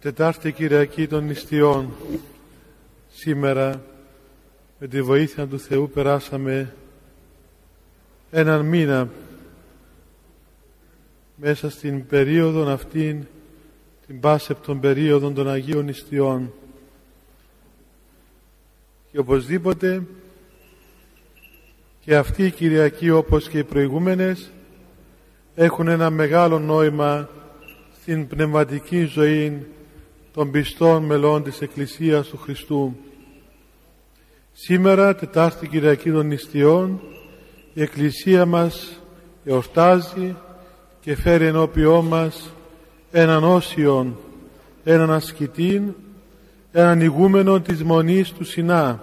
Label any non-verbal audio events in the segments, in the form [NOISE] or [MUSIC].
Τετάρτη Κυριακή των Νηστιών. Σήμερα με τη βοήθεια του Θεού περάσαμε έναν μήνα μέσα στην περίοδο αυτήν την πάσεπτον περίοδο των Αγίων Νηστιών. Και οπωσδήποτε και αυτή η Κυριακή όπως και οι προηγούμενες έχουν ένα μεγάλο νόημα στην πνευματική ζωή των πιστών μελών της Εκκλησίας του Χριστού. Σήμερα, Τετάρτη Κυριακή των Νηστιών, η Εκκλησία μας εορτάζει και φέρει ενώπιό μας έναν όσιον, έναν ασκητή, έναν ηγούμενο της Μονής του Σινά,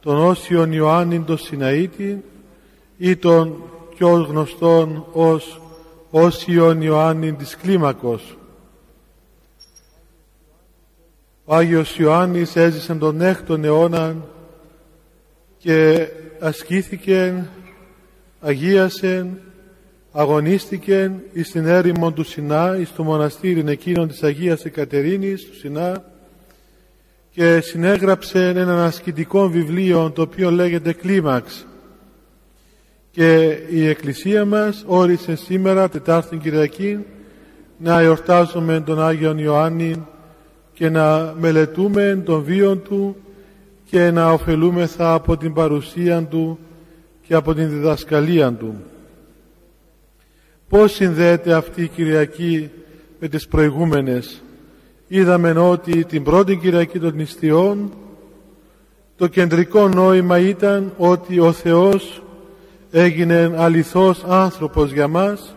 τον όσιον Ιωάννη τον Σιναήτη ή τον πιο γνωστόν ως όσιον Ιωάννη της Κλίμακος. Ο Άγιος Ιωάννης έζησε τον 6ο αιώνα και ασκήθηκε, αγίασε, αγωνίστηκε εις την έρημο του Σινά, εις το μοναστήρι εκείνον της Αγίας Εκατερίνης του Σινά και συνέγραψε ένα ασκητικό βιβλίο το οποίο λέγεται Κλίμαξ και η Εκκλησία μας όρισε σήμερα Τετάρτη Κυριακή να εορτάζουμε τον Άγιον Ιωάννη και να μελετούμε τον βίο του και να ωφελούμεθα από την παρουσία του και από την διδασκαλία του. Πώς συνδέεται αυτή η Κυριακή με τις προηγούμενες; Είδαμε ότι την πρώτη Κυριακή των νηστιών το κεντρικό νόημα ήταν ότι ο Θεός έγινε αληθώς άνθρωπος για μας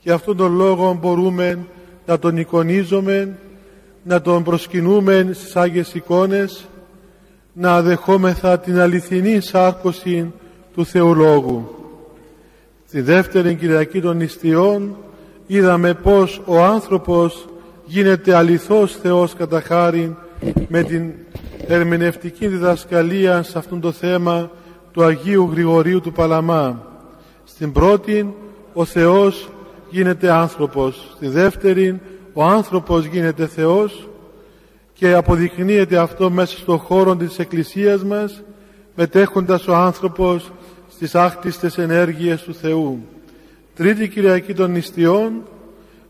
και αυτόν τον λόγο μπορούμε να τον εικονίζουμε να τον προσκυνούμε στις Άγιες εικόνες να δεχόμεθα την αληθινή σάρκωση του Θεολόγου. Στη δεύτερη Κυριακή των Νηστιών είδαμε πως ο άνθρωπος γίνεται αληθώς Θεός κατά χάρη με την ερμηνευτική διδασκαλία σε αυτό το θέμα του Αγίου Γρηγορίου του Παλαμά. Στην πρώτη ο Θεός γίνεται άνθρωπος. Στη δεύτερη ο άνθρωπος γίνεται Θεός και αποδεικνύεται αυτό μέσα στον χώρο της Εκκλησίας μας μετέχοντας ο άνθρωπος στις άκτιστες ενέργειες του Θεού. Τρίτη Κυριακή των Νηστιών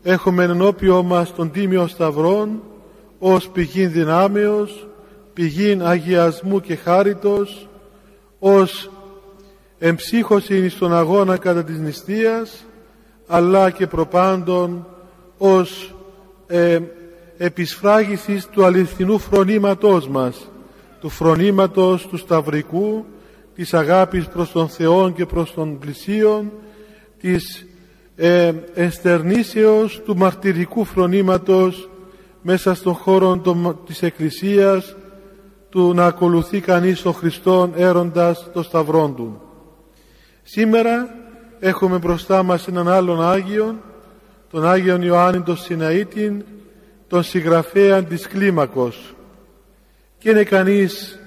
έχουμε ενώπιό μας τον Τίμιο Σταυρόν ως πηγή δυνάμεως, πηγή αγιασμού και χάριτος, ως εμψύχωση στον αγώνα κατά της νηστείας, αλλά και προπάντων ως ε, επισφράγησης του αληθινού φρονήματός μας, του φρονήματος του σταυρικού, της αγάπης προς τον Θεό και προς τον πλησίον, της ε, εστερνήσεως του μαρτυρικού φρονήματος μέσα στον χώρο της Εκκλησίας του να ακολουθεί κανείς τον Χριστόν έροντας το σταυρό Του. Σήμερα έχουμε μπροστά μας έναν άλλον Άγιον τον Άγιον Ιωάννη τον Σιναήτη, τον συγγραφέα της κλίμακος. Και είναι κανείς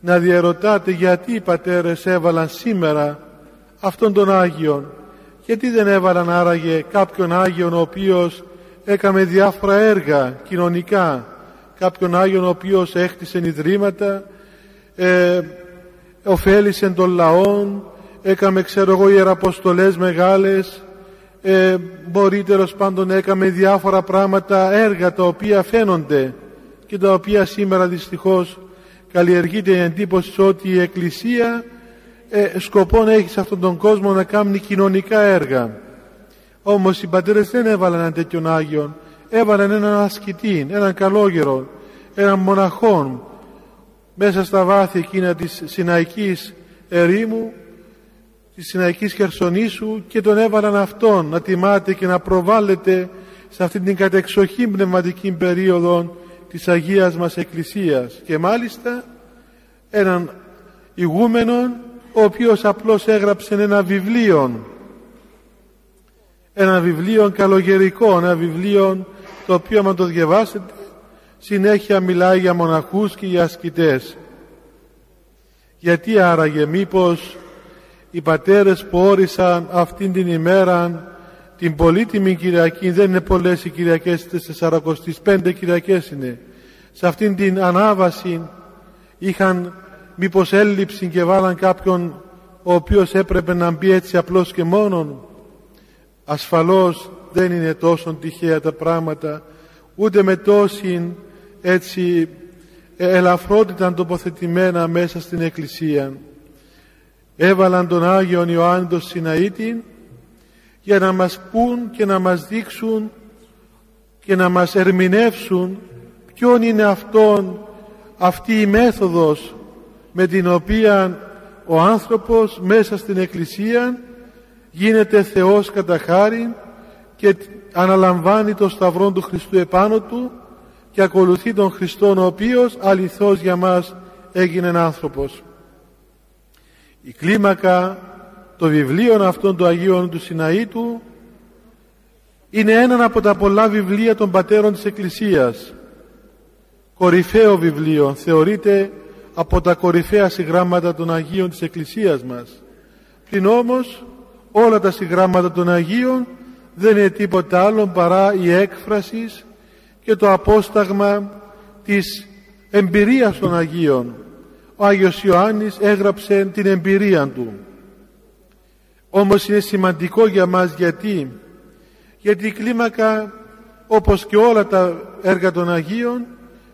να διαρωτάται γιατί οι πατέρες έβαλαν σήμερα αυτόν τον Άγιον. Γιατί δεν έβαλαν άραγε κάποιον Άγιον ο οποίος έκαμε διάφορα έργα κοινωνικά. Κάποιον Άγιον ο οποίος έχτισε ιδρύματα, ε, ωφέλησε των λαών, έκαμε ξέρω εγώ ιεραποστολές μεγάλες, ε, μπορεί τέλο πάντων έκαμε διάφορα πράγματα, έργα τα οποία φαίνονται και τα οποία σήμερα δυστυχώς καλλιεργείται η εντύπωση ότι η Εκκλησία ε, σκοπό να έχει σε αυτόν τον κόσμο να κάνει κοινωνικά έργα. Όμως οι πατέρες δεν έβαλαν έναν τέτοιον Άγιον, έβαλαν έναν ασκητή, έναν καλόγερο, έναν μοναχόν μέσα στα βάθη εκείνα της Συναϊκής ερήμου της Συναϊκής Χερσονήσου και τον έβαλαν αυτόν να τιμάται και να προβάλλεται σε αυτή την κατεξοχή πνευματική περίοδο της Αγίας μας Εκκλησίας. Και μάλιστα έναν ηγούμενον ο οποίος απλώς έγραψε ένα βιβλίο ένα βιβλίο καλογερικό ένα βιβλίο το οποίο αν το διαβάσετε συνέχεια μιλάει για μοναχούς και για ασκητές. Γιατί άραγε μήπως οι πατέρες που όρισαν αυτήν την ημέρα την πολύτιμη Κυριακή δεν είναι πολλές οι Κυριακές στις 45 Κυριακές είναι. Σε αυτήν την ανάβαση είχαν μήπως έλλειψη και βάλαν κάποιον ο οποίος έπρεπε να μπει έτσι απλώς και μόνον. Ασφαλώς δεν είναι τόσο τυχαία τα πράγματα ούτε με τόση έτσι ελαφρότητα τοποθετημένα μέσα στην Εκκλησία έβαλαν τον Άγιον Ιωάννη τον Σιναήτη για να μας πούν και να μας δείξουν και να μας ερμηνεύσουν ποιον είναι αυτόν αυτή η μέθοδος με την οποία ο άνθρωπος μέσα στην Εκκλησία γίνεται Θεός κατά χάρη και αναλαμβάνει το σταυρό του Χριστού επάνω του και ακολουθεί τον Χριστόν ο οποίος αληθώς για μας έγινε άνθρωπος. Η κλίμακα το βιβλίο αυτών του Αγίου του Σιναήτου είναι ένα από τα πολλά βιβλία των πατέρων της Εκκλησίας. Κορυφαίο βιβλίο, θεωρείται από τα κορυφαία συγγράμματα των Αγίων της Εκκλησίας μας. Πλην όμως όλα τα συγγράμματα των Αγίων δεν είναι τίποτα άλλο παρά η έκφρασης και το απόσταγμα της εμπειρίας των Αγίων. Ο Άγιος Ιωάννης έγραψε την εμπειρία του. Όμως είναι σημαντικό για μας γιατί γιατί η κλίμακα όπως και όλα τα έργα των Αγίων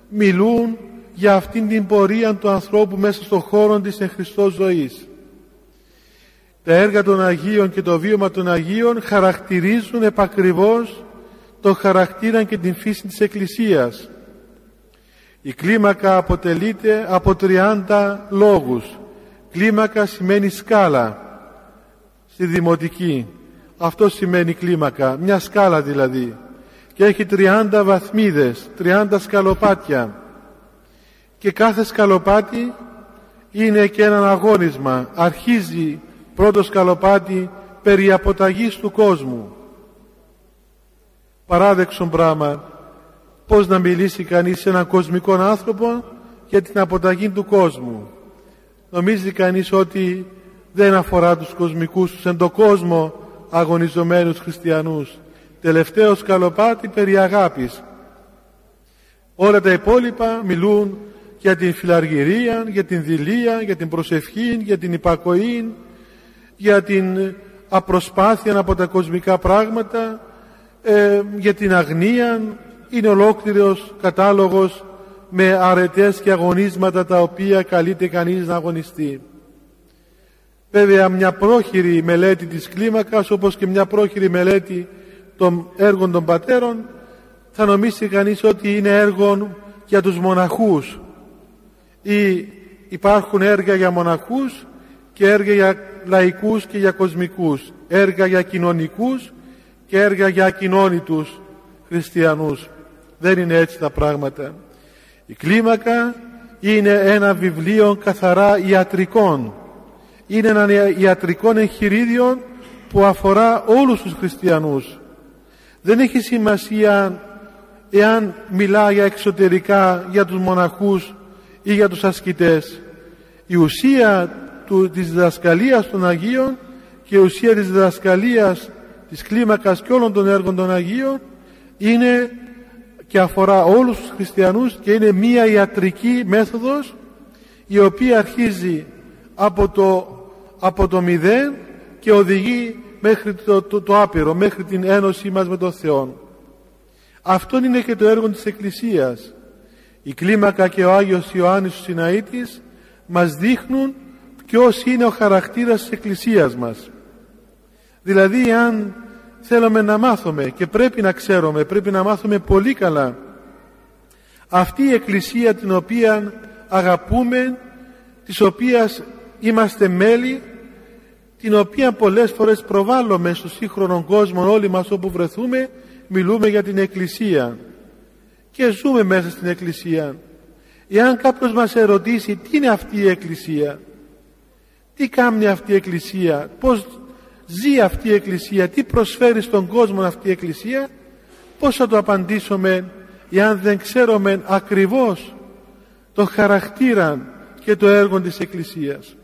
μιλούν για αυτήν την πορεία του ανθρώπου μέσα στον χώρο της εν Χριστός ζωής. Τα έργα των Αγίων και το βίωμα των Αγίων χαρακτηρίζουν επακριβώς το χαρακτήρα και την φύση της Εκκλησίας. Η κλίμακα αποτελείται από 30 λόγους. Κλίμακα σημαίνει σκάλα στη δημοτική. Αυτό σημαίνει κλίμακα, μια σκάλα δηλαδή. Και έχει 30 βαθμίδες, 30 σκαλοπάτια. Και κάθε σκαλοπάτι είναι και ένα αγώνισμα. Αρχίζει πρώτο σκαλοπάτι περί αποταγής του κόσμου. Παράδεξον πράγμα, πώς να μιλήσει κανείς σε έναν κοσμικό άνθρωπο για την αποταγή του κόσμου. Νομίζει κανείς ότι δεν αφορά τους κοσμικούς, τους εν το κόσμο αγωνιζομένους χριστιανούς. Τελευταίος σκαλοπάτι περί αγάπης. Όλα τα υπόλοιπα μιλούν για την φιλαργυρία, για την δηλία, για την προσευχή, για την υπακοή, για την απροσπάθεια από τα κοσμικά πράγματα, ε, για την αγνία. Είναι ολόκληρος κατάλογος με αρετές και αγωνίσματα τα οποία καλείται κανείς να αγωνιστεί. Βέβαια μια πρόχειρη μελέτη της κλίμακας όπως και μια πρόχειρη μελέτη των έργων των πατέρων θα νομίσει κανείς ότι είναι έργο για τους μοναχούς. Ή υπάρχουν έργα για μοναχούς και έργα για λαϊκούς και για κοσμικούς. Έργα για κοινωνικούς και έργα για ακοινώνητους χριστιανούς δεν είναι έτσι τα πράγματα. Η κλίμακα είναι ένα βιβλίο καθαρά ιατρικών. Είναι ένα ιατρικό εγχειρίδιο που αφορά όλους τους χριστιανούς. Δεν έχει σημασία εάν μιλά για εξωτερικά για τους μοναχούς ή για τους ασκητές. Η ουσία του, της διδασκαλίας των Αγίων και η ουσία της διδασκαλίας της κλίμακας και όλων των έργων των Αγίων είναι και αφορά όλους τους χριστιανούς και είναι μία ιατρική μέθοδος η οποία αρχίζει από το, από το μηδέν και οδηγεί μέχρι το, το, το άπειρο, μέχρι την ένωση μας με τον Θεό. Αυτό είναι και το έργο της Εκκλησίας. Η κλίμακα και ο Άγιος Ιωάννης ο Σιναήτης μας δείχνουν ποιος είναι ο χαρακτήρας της Εκκλησίας μας. Δηλαδή αν θέλουμε να μάθουμε και πρέπει να ξέρουμε, πρέπει να μάθουμε πολύ καλά αυτή η Εκκλησία την οποία αγαπούμε, της οποίας είμαστε μέλη, την οποία πολλές φορές προβάλλουμε στο σύγχρονο κόσμο όλοι μας όπου βρεθούμε, μιλούμε για την Εκκλησία και ζούμε μέσα στην Εκκλησία. Εάν κάποιος μας ερωτήσει τι είναι αυτή η Εκκλησία, τι κάνει αυτή η Εκκλησία, πώς ζει αυτή η Εκκλησία, τι προσφέρει στον κόσμο αυτή η Εκκλησία, πώς θα το απαντήσουμε εάν δεν ξέρουμε ακριβώς το χαρακτήρα και το έργο της Εκκλησίας.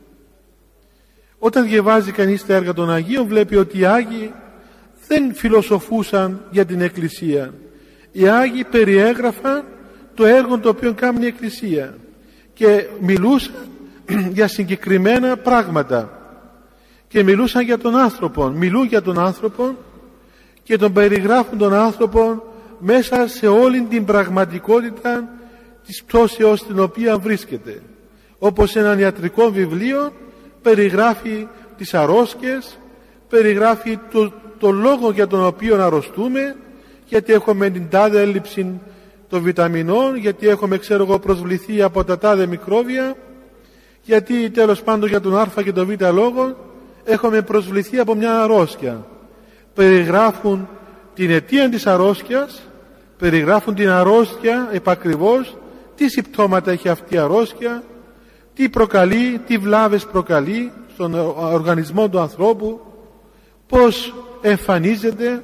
Όταν διαβάζει κανείς τα έργα των Αγίων βλέπει ότι οι Άγιοι δεν φιλοσοφούσαν για την Εκκλησία. Οι Άγιοι περιέγραφαν το έργο το οποίο κάνει η Εκκλησία και μιλούσαν [CLEARS THROAT] για συγκεκριμένα πράγματα και μιλούσαν για τον άνθρωπο μιλούν για τον άνθρωπο και τον περιγράφουν τον άνθρωπο μέσα σε όλη την πραγματικότητα της πτώσεως στην οποία βρίσκεται. Όπως ένα ιατρικό βιβλίο περιγράφει τις αρρώσκες περιγράφει το, το λόγο για τον οποίο αρρωστούμε γιατί έχουμε την τάδε έλλειψη των βιταμινών γιατί έχουμε ξέρω εγώ προσβληθεί από τα τάδε μικρόβια γιατί τέλος πάντων για τον α και τον β λόγο έχουμε προσβληθεί από μια αρρώσκια περιγράφουν την αιτία της αρρώσκιας περιγράφουν την αρρώσκια επακριβώς τι συμπτώματα έχει αυτή η αρρώσκια τι προκαλεί, τι βλάβες προκαλεί στον οργανισμό του ανθρώπου πως εμφανίζεται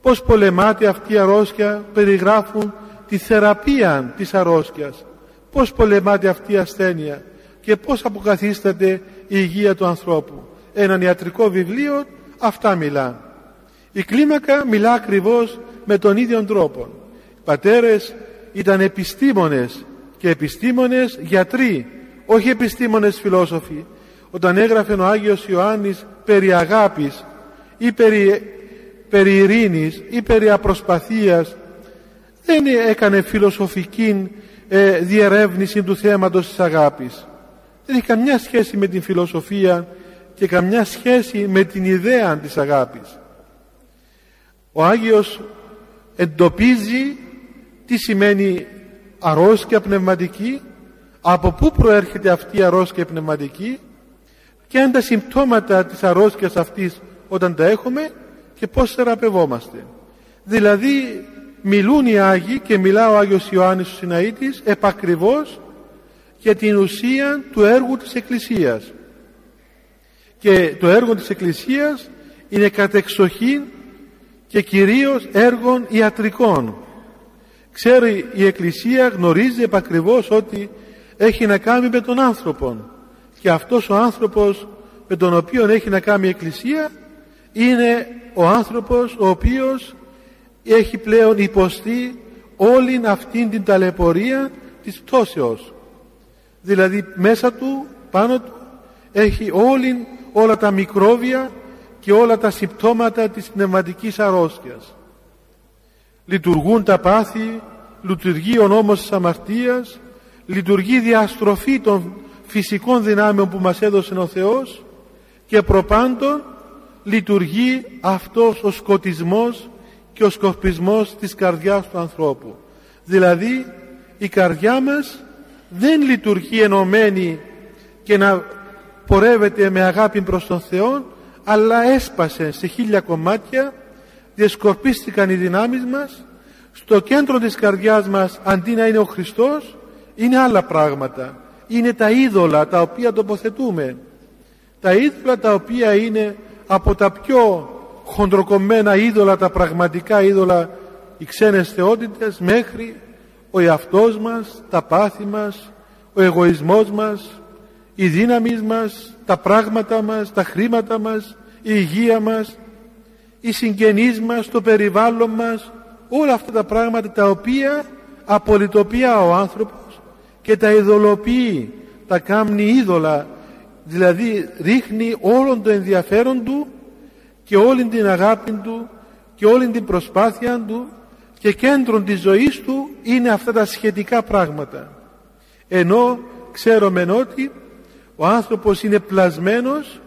πως πολεμάται αυτή η αρρώσκια περιγράφουν τη θεραπεία της αρρώσκιας πως πολεμάται αυτή η ασθένεια και πως αποκαθίσταται η υγεία του ανθρώπου. Έναν ιατρικό βιβλίο αυτά μιλά η κλίμακα μιλά ακριβώς με τον ίδιο τρόπο. Οι πατέρες ήταν επιστήμονες και επιστήμονες γιατροί όχι επιστήμονες φιλόσοφοι. Όταν έγραφε ο Άγιος Ιωάννης περί αγάπης ή περί, περί ειρήνης ή περί απροσπαθίας δεν έκανε φιλοσοφική ε, διερεύνηση του θέματος της αγάπης δεν έχει καμιά σχέση με την φιλοσοφία και καμιά σχέση με την ιδέα της αγάπης ο Άγιος εντοπίζει τι σημαίνει αρρώσκια πνευματική από πού προέρχεται αυτή η αρρώσκια πνευματική και αν τα συμπτώματα της αρρώσκιας αυτής όταν τα έχουμε και πώς θεραπευόμαστε. Δηλαδή μιλούν οι Άγιοι και μιλά ο Άγιος Ιωάννης ο Συναήτης επακριβώς για την ουσία του έργου της Εκκλησίας. Και το έργο της Εκκλησίας είναι κατεξοχήν και κυρίως έργων ιατρικών. Ξέρει η Εκκλησία, γνωρίζει επακριβώς ότι έχει να κάνει με τον άνθρωπο και αυτός ο άνθρωπος με τον οποίο έχει να κάνει η Εκκλησία είναι ο άνθρωπος ο οποίος έχει πλέον υποστεί όλη αυτήν την ταλαιπωρία της πτώσεως δηλαδή μέσα του πάνω του έχει όλη, όλα τα μικρόβια και όλα τα συμπτώματα της πνευματικής αρρώσκιας λειτουργούν τα πάθη λειτουργεί ο νόμος της αμαρτίας λειτουργεί διαστροφή των φυσικών δυνάμεων που μας έδωσε ο Θεός και προπάντων λειτουργεί αυτός ο σκοτισμός και ο σκορπισμός της καρδιάς του ανθρώπου. Δηλαδή η καρδιά μας δεν λειτουργεί ενωμένη και να πορεύεται με αγάπη προς τον Θεό αλλά έσπασε σε χίλια κομμάτια διασκορπίστηκαν οι δυνάμεις μας στο κέντρο της καρδιάς μας αντί να είναι ο Χριστός είναι άλλα πράγματα. Είναι τα είδωλα τα οποία τοποθετούμε. Τα είδωλα τα οποία είναι από τα πιο χοντροκομμένα είδωλα τα πραγματικά είδωλα οι ξένες θεότητες μέχρι ο εαυτός μας τα πάθη μας ο εγωισμός μας η δύναμη μας τα πράγματα μας τα χρήματα μας η υγεία μας οι συγγενείς μας το περιβάλλον μας όλα αυτά τα πράγματα τα οποία απολυτοπιά ο άνθρωπος και τα ειδωλοποιεί τα κάμνει είδωλα δηλαδή ρίχνει όλον το ενδιαφέρον του και όλη την αγάπη του και όλη την προσπάθεια του και κέντρο της ζωής του είναι αυτά τα σχετικά πράγματα. Ενώ ξέρουμε ότι ο άνθρωπος είναι πλασμένος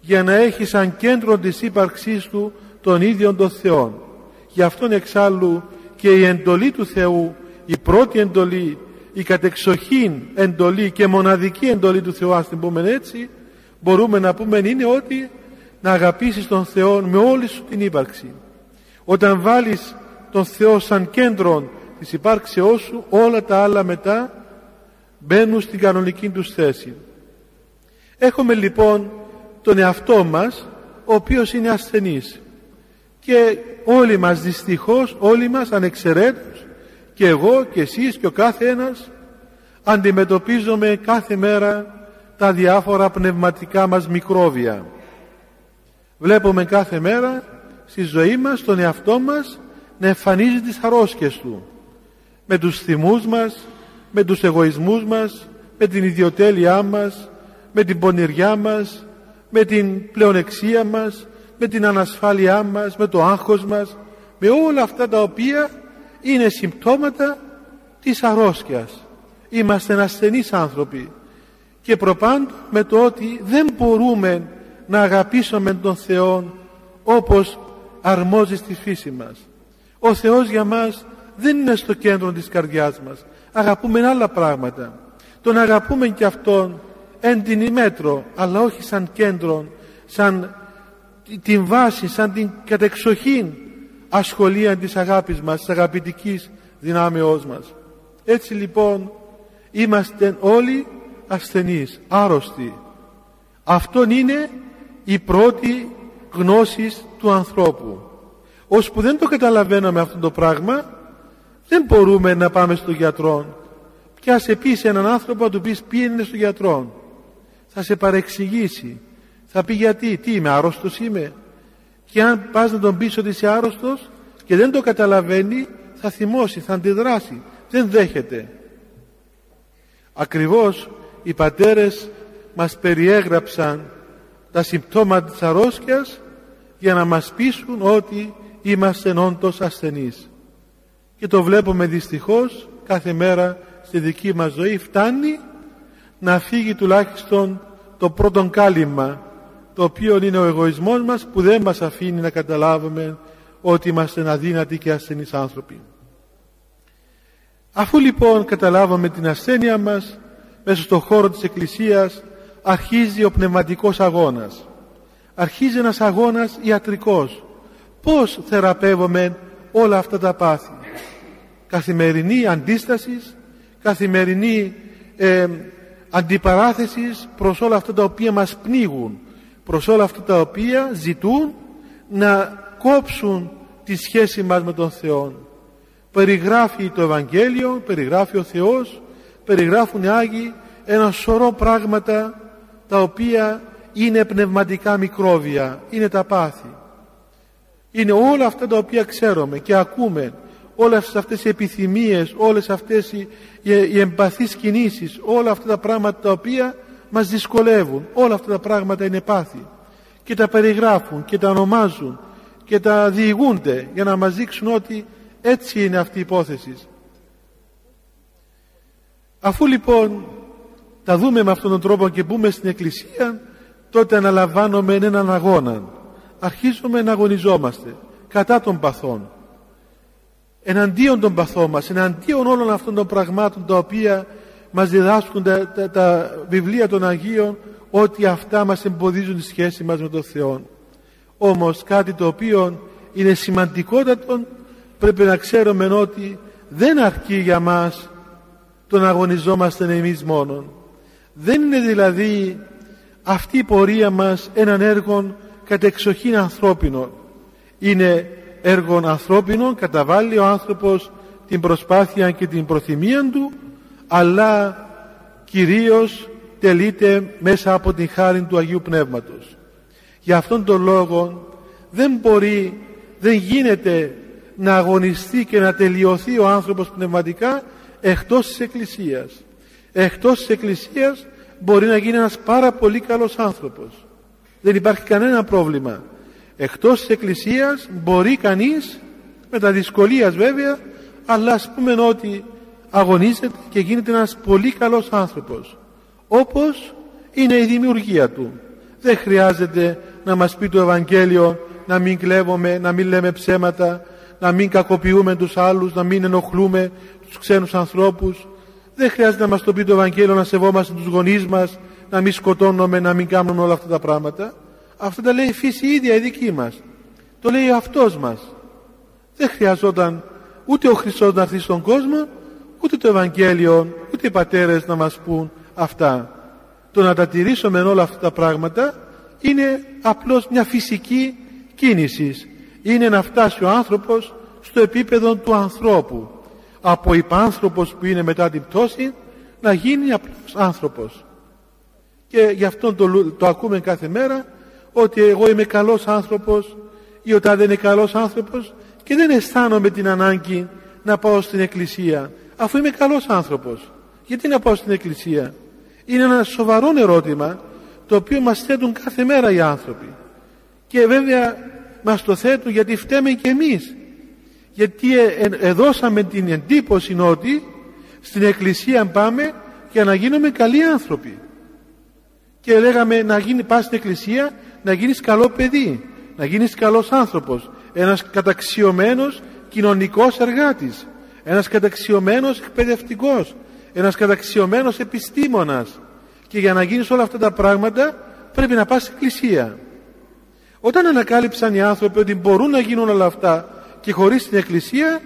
για να έχει σαν κέντρο της ύπαρξής του τον ίδιο τον Θεό γι' αυτόν εξάλλου και η εντολή του Θεού η πρώτη εντολή η κατεξοχήν εντολή και μοναδική εντολή του Θεού ας την πούμε έτσι μπορούμε να πούμε είναι ότι να αγαπήσεις τον Θεό με όλη σου την ύπαρξη. Όταν βάλεις τον Θεό σαν κέντρο της υπάρξεώς σου όλα τα άλλα μετά μπαίνουν στην κανονική του θέση. Έχουμε λοιπόν τον εαυτό μας ο οποίος είναι ασθενής. Και όλοι μας δυστυχώς όλοι μας ανεξαιρέτως και εγώ και εσείς και ο κάθε ένας αντιμετωπίζουμε κάθε μέρα τα διάφορα πνευματικά μας μικρόβια. Βλέπουμε κάθε μέρα στη ζωή μας, στον εαυτό μας να εμφανίζει τις αρρώσκες του. Με τους θυμούς μας με τους εγωισμούς μας με την ιδιοτέλειά μας με την πονηριά μας με την πλεονεξία μας με την ανασφάλειά μας με το άγχος μας με όλα αυτά τα οποία είναι συμπτώματα της αρρώσκιας είμαστε ασθενείς άνθρωποι. Και προπάντου με το ότι δεν μπορούμε να αγαπήσουμε τον Θεό όπως αρμόζει στη φύση μας ο Θεός για μας δεν είναι στο κέντρο της καρδιάς μας. Αγαπούμε άλλα πράγματα. Τον αγαπούμε και Αυτόν εν την ημέτρο αλλά όχι σαν κέντρο σαν την βάση σαν την κατεξοχήν ασχολία της αγάπης μας της αγαπητικής δυνάμεώς μας. Έτσι λοιπόν είμαστε όλοι ασθενείς, άρρωστοι. Αυτόν είναι η πρώτη γνώση του ανθρώπου που δεν το καταλαβαίνουμε αυτό το πράγμα δεν μπορούμε να πάμε στον γιατρό και ας πεις σε έναν άνθρωπο να του πεις πήγαινε στον γιατρό θα σε παρεξηγήσει. Θα πει γιατί, τι είμαι άρρωστος είμαι και αν πας να τον πεις ότι είσαι άρρωστος και δεν το καταλαβαίνει θα θυμώσει, θα αντιδράσει. Δεν δέχεται. Ακριβώς οι πατέρες μας περιέγραψαν τα συμπτώματα της αρρώσκιας για να μας πείσουν ότι είμαστε όντως ασθενείς και το βλέπουμε δυστυχώς κάθε μέρα στη δική μας ζωή φτάνει να φύγει τουλάχιστον το πρώτο κάλυμα το οποίο είναι ο εγωισμός μας που δεν μας αφήνει να καταλάβουμε ότι είμαστε αδύνατοι και ασθενείς άνθρωποι. Αφού λοιπόν καταλάβαμε την ασθένεια μας μέσα στον χώρο της Εκκλησίας αρχίζει ο πνευματικός αγώνας. Αρχίζει ένας αγώνας ιατρικός. Πώς θεραπεύουμε όλα αυτά τα πάθη; Καθημερινή αντίστασης, καθημερινή ε, αντιπαράθεσης προς όλα αυτά τα οποία μας πνίγουν, προς όλα αυτά τα οποία ζητούν να κόψουν τη σχέση μας με τον Θεό. Περιγράφει το Ευαγγέλιο, περιγράφει ο Θεός, περιγράφουν οι Άγιοι ένα σωρό πράγματα τα οποία είναι πνευματικά μικρόβια, είναι τα πάθη. Είναι όλα αυτά τα οποία ξέρουμε και ακούμε, όλες αυτές οι επιθυμίες, όλες αυτές οι, οι, οι εμπαθείς κινήσεις, όλα αυτά τα πράγματα τα οποία μας δυσκολεύουν, όλα αυτά τα πράγματα είναι πάθη. Και τα περιγράφουν και τα ονομάζουν και τα διηγούνται για να μας δείξουν ότι έτσι είναι αυτή η υπόθεση. Αφού λοιπόν τα δούμε με αυτόν τον τρόπο και μπούμε στην Εκκλησία τότε αναλαμβάνουμε έναν αγώνα αρχίζουμε να αγωνιζόμαστε κατά των παθών εναντίον των παθών μας εναντίον όλων αυτών των πραγμάτων τα οποία μας διδάσκουν τα, τα, βιβλία των Αγίων ότι αυτά μας εμποδίζουν τη σχέση μας με τον Θεό. Όμως κάτι το οποίο είναι σημαντικότατο πρέπει να ξέρουμε ότι δεν αρκεί για μας το να αγωνιζόμαστε εμείς μόνον. Δεν είναι δηλαδή αυτή η πορεία μας έναν έργο κατεξοχήν ανθρώπινο. Είναι έργο ανθρώπινο, καταβάλει ο άνθρωπος την προσπάθεια και την προθυμία του, αλλά κυρίως τελείται μέσα από την χάρη του Αγίου Πνεύματος. Για αυτόν τον λόγο δεν μπορεί, δεν γίνεται να αγωνιστεί και να τελειωθεί ο άνθρωπος πνευματικά εκτός της Εκκλησίας εκτός της Εκκλησίας μπορεί να γίνει ένας πάρα πολύ καλός άνθρωπος δεν υπάρχει κανένα πρόβλημα. Εκτός της Εκκλησίας μπορεί κανείς με τα δυσκολίας βέβαια αλλά ας πούμε ότι αγωνίζεται και γίνεται ένας πολύ καλός άνθρωπος. Όπως είναι η δημιουργία του. Δεν χρειάζεται να μας πει το Ευαγγέλιο να μην κλέβουμε, να μην λέμε ψέματα να μην κακοποιούμε τους άλλους να μην ενοχλούμε τους ξένους ανθρώπους. Δεν χρειάζεται να μας το πει το Ευαγγέλιο να σεβόμαστε τους γονείς μας, να μην σκοτώνουμε, να μην κάνουμε όλα αυτά τα πράγματα. Αυτά τα λέει η φύση ίδια η δική μας. Το λέει αυτός μας. Δεν χρειαζόταν ούτε ο Χριστός να έρθει στον κόσμο, ούτε το Ευαγγέλιο, ούτε οι πατέρες να μας πούν αυτά. Το να τα τηρήσουμε όλα αυτά τα πράγματα είναι απλώς μια φυσική κίνηση. Είναι να φτάσει ο άνθρωπος στο επίπεδο του ανθρώπου από υπάνθρωπος που είναι μετά την πτώση να γίνει απλός άνθρωπος και γι' αυτό το, το ακούμε κάθε μέρα ότι εγώ είμαι καλός άνθρωπος ή ο τάδε είναι καλός άνθρωπος και δεν αισθάνομαι την ανάγκη να πάω στην εκκλησία αφού είμαι καλός άνθρωπος. Γιατί να πάω στην εκκλησία; Είναι ένα σοβαρό ερώτημα το οποίο μας θέτουν κάθε μέρα οι άνθρωποι. Και βέβαια μας το θέτουν γιατί φταίμε και εμείς. Γιατί εδώσαμε την εντύπωση ότι στην εκκλησία πάμε για να γίνουμε καλοί άνθρωποι και λέγαμε να γίνει, πας στην εκκλησία να γίνεις καλό παιδί να γίνεις καλός άνθρωπος. Ένας καταξιωμένος κοινωνικός εργάτης ένας καταξιωμένος εκπαιδευτικός ένας καταξιωμένος επιστήμονας. Και για να γίνεις όλα αυτά τα πράγματα πρέπει να πας στην εκκλησία. Όταν ανακάλυψαν οι άνθρωποι ότι μπορούν να γίνουν όλα αυτά και χωρίς την εκκλησία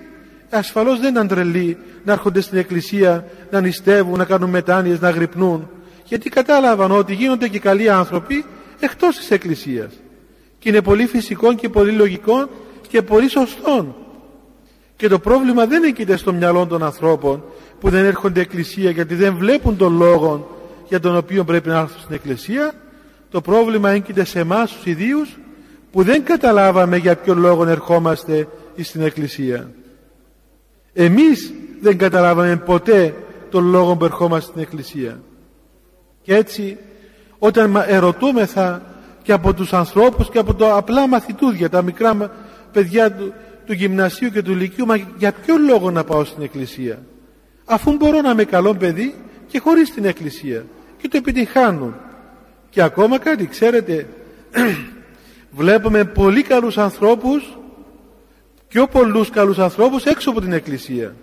ασφαλώς δεν ήταν τρελοί να έρχονται στην εκκλησία να νηστεύουν, να κάνουν μετάνοιες, να γρυπνούν γιατί κατάλαβαν ότι γίνονται και καλοί άνθρωποι εκτός της εκκλησίας και είναι πολύ φυσικό και πολύ λογικό και πολύ σωστό και το πρόβλημα δεν είναι στο μυαλό των ανθρώπων που δεν έρχονται εκκλησία γιατί δεν βλέπουν τον λόγο για τον οποίο πρέπει να έρθουν στην εκκλησία. Το πρόβλημα έγκυται σε εμάς τους ιδίους που δεν καταλάβαμε για ποιο λόγο ερχόμαστε στην εκκλησία. Εμείς δεν καταλάβαμε ποτέ τον λόγο που ερχόμαστε στην εκκλησία και έτσι όταν ερωτούμεθα και από τους ανθρώπους και από το απλά μαθητούδια τα μικρά παιδιά του, του γυμνασίου και του λυκείου μα για ποιο λόγο να πάω στην εκκλησία; Αφού μπορώ να είμαι καλό παιδί και χωρίς την εκκλησία και το επιτυχάνουν και ακόμα κάτι ξέρετε [CLEARS THROAT] βλέπουμε πολύ καλούς ανθρώπους πιο πολλούς καλούς ανθρώπους έξω από την εκκλησία.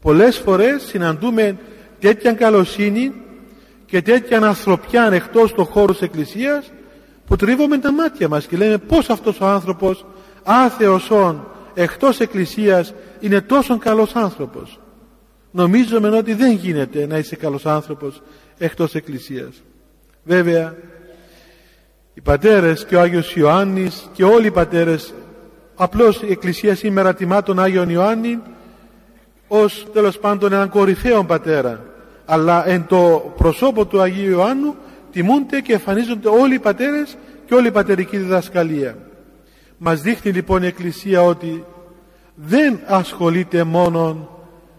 Πολλές φορές συναντούμε τέτοια καλοσύνη και τέτοια ανθρωπιά εκτός του χώρου της εκκλησίας που τρίβουμε τα μάτια μας και λέμε πως αυτός ο άνθρωπος άθεος όν εκτός εκκλησίας είναι τόσο καλός άνθρωπος. Νομίζουμε ότι δεν γίνεται να είσαι καλός άνθρωπος εκτός εκκλησίας. Βέβαια οι πατέρες και ο Άγιος Ιωάννης και όλοι οι πατέρες απλώς η εκκλησία σήμερα τιμά τον Άγιον Ιωάννη ως τέλος πάντων έναν κορυφαίο πατέρα αλλά εν το προσώπο του Αγίου Ιωάννου τιμούνται και εμφανίζονται όλοι οι πατέρες και όλη η πατερική διδασκαλία. Μας δείχνει λοιπόν η Εκκλησία ότι δεν ασχολείται μόνο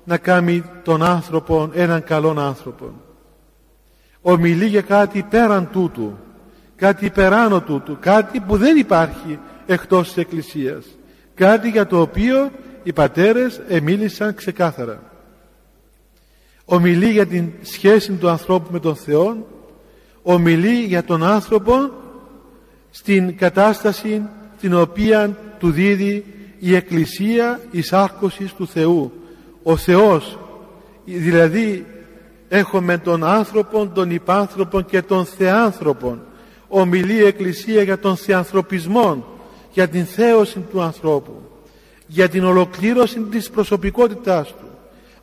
να κάνει τον άνθρωπο έναν καλόν άνθρωπο ομιλεί για κάτι πέραν τούτου κάτι υπεράνω τούτου κάτι που δεν υπάρχει εκτός της Εκκλησίας. Κάτι για το οποίο οι πατέρες εμίλησαν ξεκάθαρα ομιλεί για την σχέση του ανθρώπου με τον Θεό ομιλεί για τον άνθρωπο στην κατάσταση την οποία του δίδει η Εκκλησία εις άρκωσης του Θεού. Ο Θεός δηλαδή έχουμε τον άνθρωπο, τον υπάνθρωπο και τον θεάνθρωπο ομιλεί η Εκκλησία για τον θεανθρωπισμό για την θέωση του ανθρώπου για την ολοκλήρωση της προσωπικότητάς του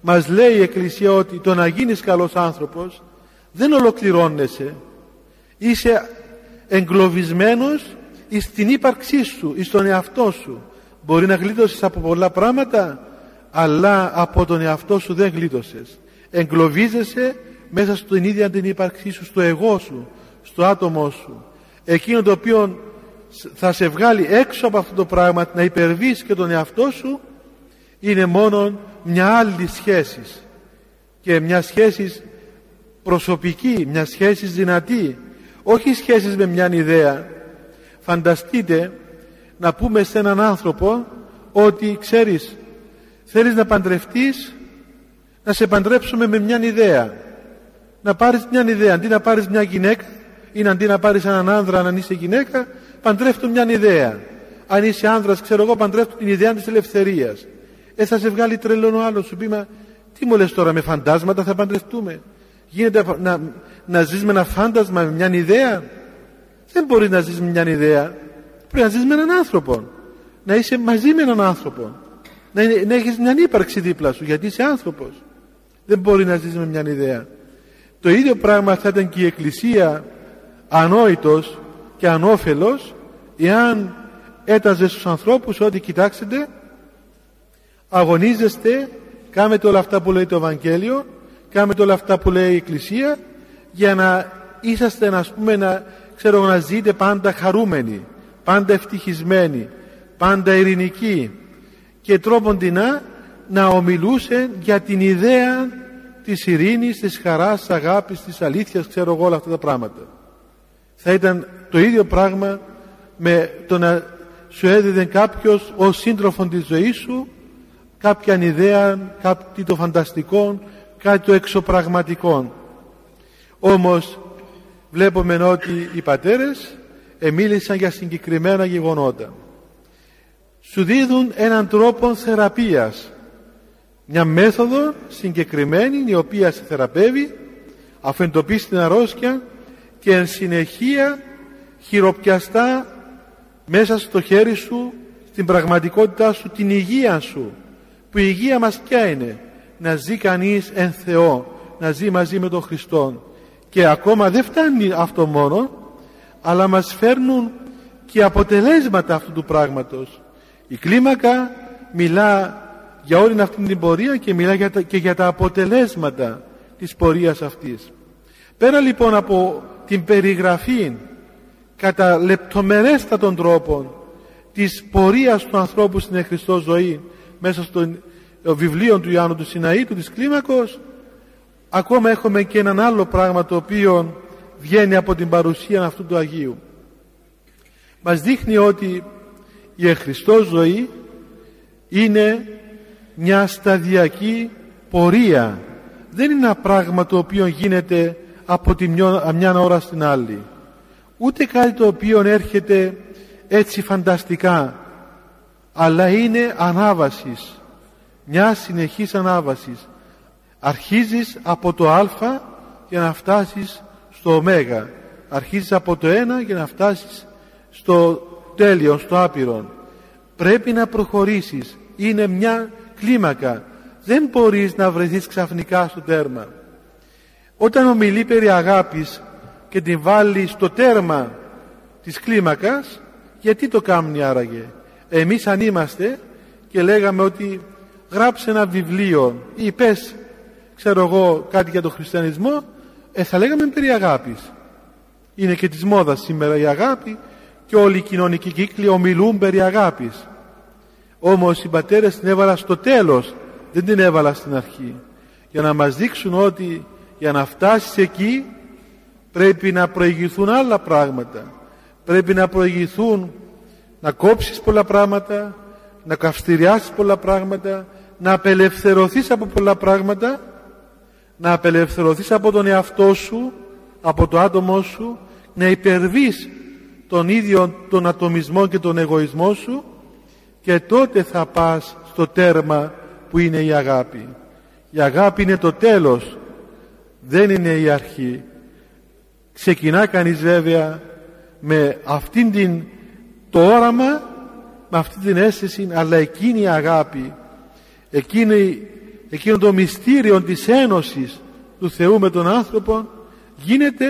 μας λέει η Εκκλησία ότι το να γίνεις καλός άνθρωπος δεν ολοκληρώνεσαι. Είσαι εγκλωβισμένος στην ύπαρξή σου εις τον εαυτό σου. Μπορεί να γλίτωσες από πολλά πράγματα αλλά από τον εαυτό σου δεν γλίτωσες. Εγκλωβίζεσαι μέσα στην ίδια την ύπαρξή σου στο εγώ σου στο άτομό σου. Εκείνο το οποίο θα σε βγάλει έξω από αυτό το πράγμα να υπερβείς και τον εαυτό σου είναι μόνο μια άλλη σχέση και μια σχέση προσωπική, μια σχέση δυνατή όχι σχέσεις με μια ιδέα. Φανταστείτε να πούμε σε έναν άνθρωπο ότι ξέρεις θέλεις να παντρευτείς να σε παντρέψουμε με μια ιδέα. Να πάρεις μια ιδέα αντί να πάρεις μια γυναίκα ή αντί να πάρεις έναν άνδρα να είσαι γυναίκα παντρεύτου μια ιδέα. Αν είσαι άνδρας ξέρω εγώ παντρεύτου την ιδέα της ελευθερίας ε θα σε βγάλει τρελό ο άλλος σου πει μα τι μου λες τώρα με φαντάσματα θα παντρευτούμε. Γίνεται να, να ζεις με ένα φάντασμα με μια ιδέα. Δεν μπορείς να ζεις με μια ιδέα. Πρέπει να ζεις με έναν άνθρωπο. Να είσαι μαζί με έναν άνθρωπο. Να, να έχεις μια ύπαρξη δίπλα σου γιατί είσαι άνθρωπος. Δεν μπορεί να ζεις με μια ιδέα. Το ίδιο πράγμα θα ήταν και η Εκκλησία ανόητος και ανώφελος εάν έταζες στους ανθρώπους ότι κοιτάξτε αγωνίζεστε κάνετε όλα αυτά που λέει το Ευαγγέλιο κάνετε όλα αυτά που λέει η Εκκλησία για να είσαστε να πούμε να, ξέρω, να ζείτε πάντα χαρούμενοι πάντα ευτυχισμένη, πάντα ειρηνική και τρόποντινά να ομιλούσε για την ιδέα της ειρήνης, της χαράς, της αγάπης, της αλήθειας, ξέρω εγώ όλα αυτά τα πράγματα. Θα ήταν το ίδιο πράγμα με το να σου έδιδε κάποιος ως σύντροφο της ζωής σου κάποια ιδέα, κάτι το φανταστικό, κάτι το εξωπραγματικό. Όμως βλέπουμε ότι οι πατέρες εμίλησαν για συγκεκριμένα γεγονότα. Σου δίδουν έναν τρόπο θεραπείας, μια μέθοδο συγκεκριμένη η οποία σε θεραπεύει αφού εντοπίσει την αρρώστια και εν συνεχεία χειροπιαστά μέσα στο χέρι σου στην πραγματικότητά σου την υγεία σου που η υγεία μας ποια είναι να ζει κανείς εν Θεό να ζει μαζί με τον Χριστό και ακόμα δεν φτάνει αυτό μόνο αλλά μας φέρνουν και αποτελέσματα αυτού του πράγματος. Η κλίμακα μιλά για όλη αυτή την πορεία και μιλά για τα, και για τα αποτελέσματα της πορείας αυτής. Πέρα λοιπόν από την περιγραφή κατά λεπτομερέστατων τρόπων της πορείας του ανθρώπου στην Χριστό ζωή μέσα στο βιβλίο του Ιωάννου του Σιναήτου της Κλίμακος ακόμα έχουμε και έναν άλλο πράγμα το οποίο βγαίνει από την παρουσία αυτού του Αγίου. Μας δείχνει ότι η Χριστός ζωή είναι μια σταδιακή πορεία. Δεν είναι ένα πράγμα το οποίο γίνεται από τη μια ώρα στην άλλη. Ούτε κάτι το οποίο έρχεται έτσι φανταστικά αλλά είναι ανάβασης. Μια συνεχής ανάβασης. Αρχίζεις από το α για να φτάσεις στο ω. Αρχίζεις από το ένα για να φτάσεις στο τέλειο, στο άπειρο πρέπει να προχωρήσεις. Είναι μια κλίμακα. Δεν μπορείς να βρεθείς ξαφνικά στο τέρμα. Όταν ομιλεί περί αγάπης και την βάλει στο τέρμα της κλίμακας γιατί το κάνουν άραγε; Εμείς αν είμαστε και λέγαμε ότι γράψε ένα βιβλίο ή πες ξέρω εγώ κάτι για τον χριστιανισμό ε, θα λέγαμε περί αγάπης. Είναι και της μόδας σήμερα η αγάπη και όλοι οι κοινωνικοί κύκλοι ομιλούν περί αγάπης. Όμως οι πατέρες την έβαλα στο τέλος δεν την έβαλα στην αρχή. Για να μας δείξουν ότι για να φτάσεις εκεί πρέπει να προηγηθούν άλλα πράγματα. Πρέπει να προηγηθούν να κόψεις πολλά πράγματα να καυστηριάσεις πολλά πράγματα να απελευθερωθείς από πολλά πράγματα να απελευθερωθείς από τον εαυτό σου από το άτομό σου να υπερβείς τον ίδιο τον ατομισμό και τον εγωισμό σου και τότε θα πας στο τέρμα που είναι η αγάπη. Η αγάπη είναι το τέλος δεν είναι η αρχή. Ξεκινά κανείς βέβαια με αυτήν την το όραμα με αυτή την αίσθηση αλλά εκείνη η αγάπη εκείνη, εκείνο το μυστήριο της ένωσης του Θεού με τον άνθρωπο γίνεται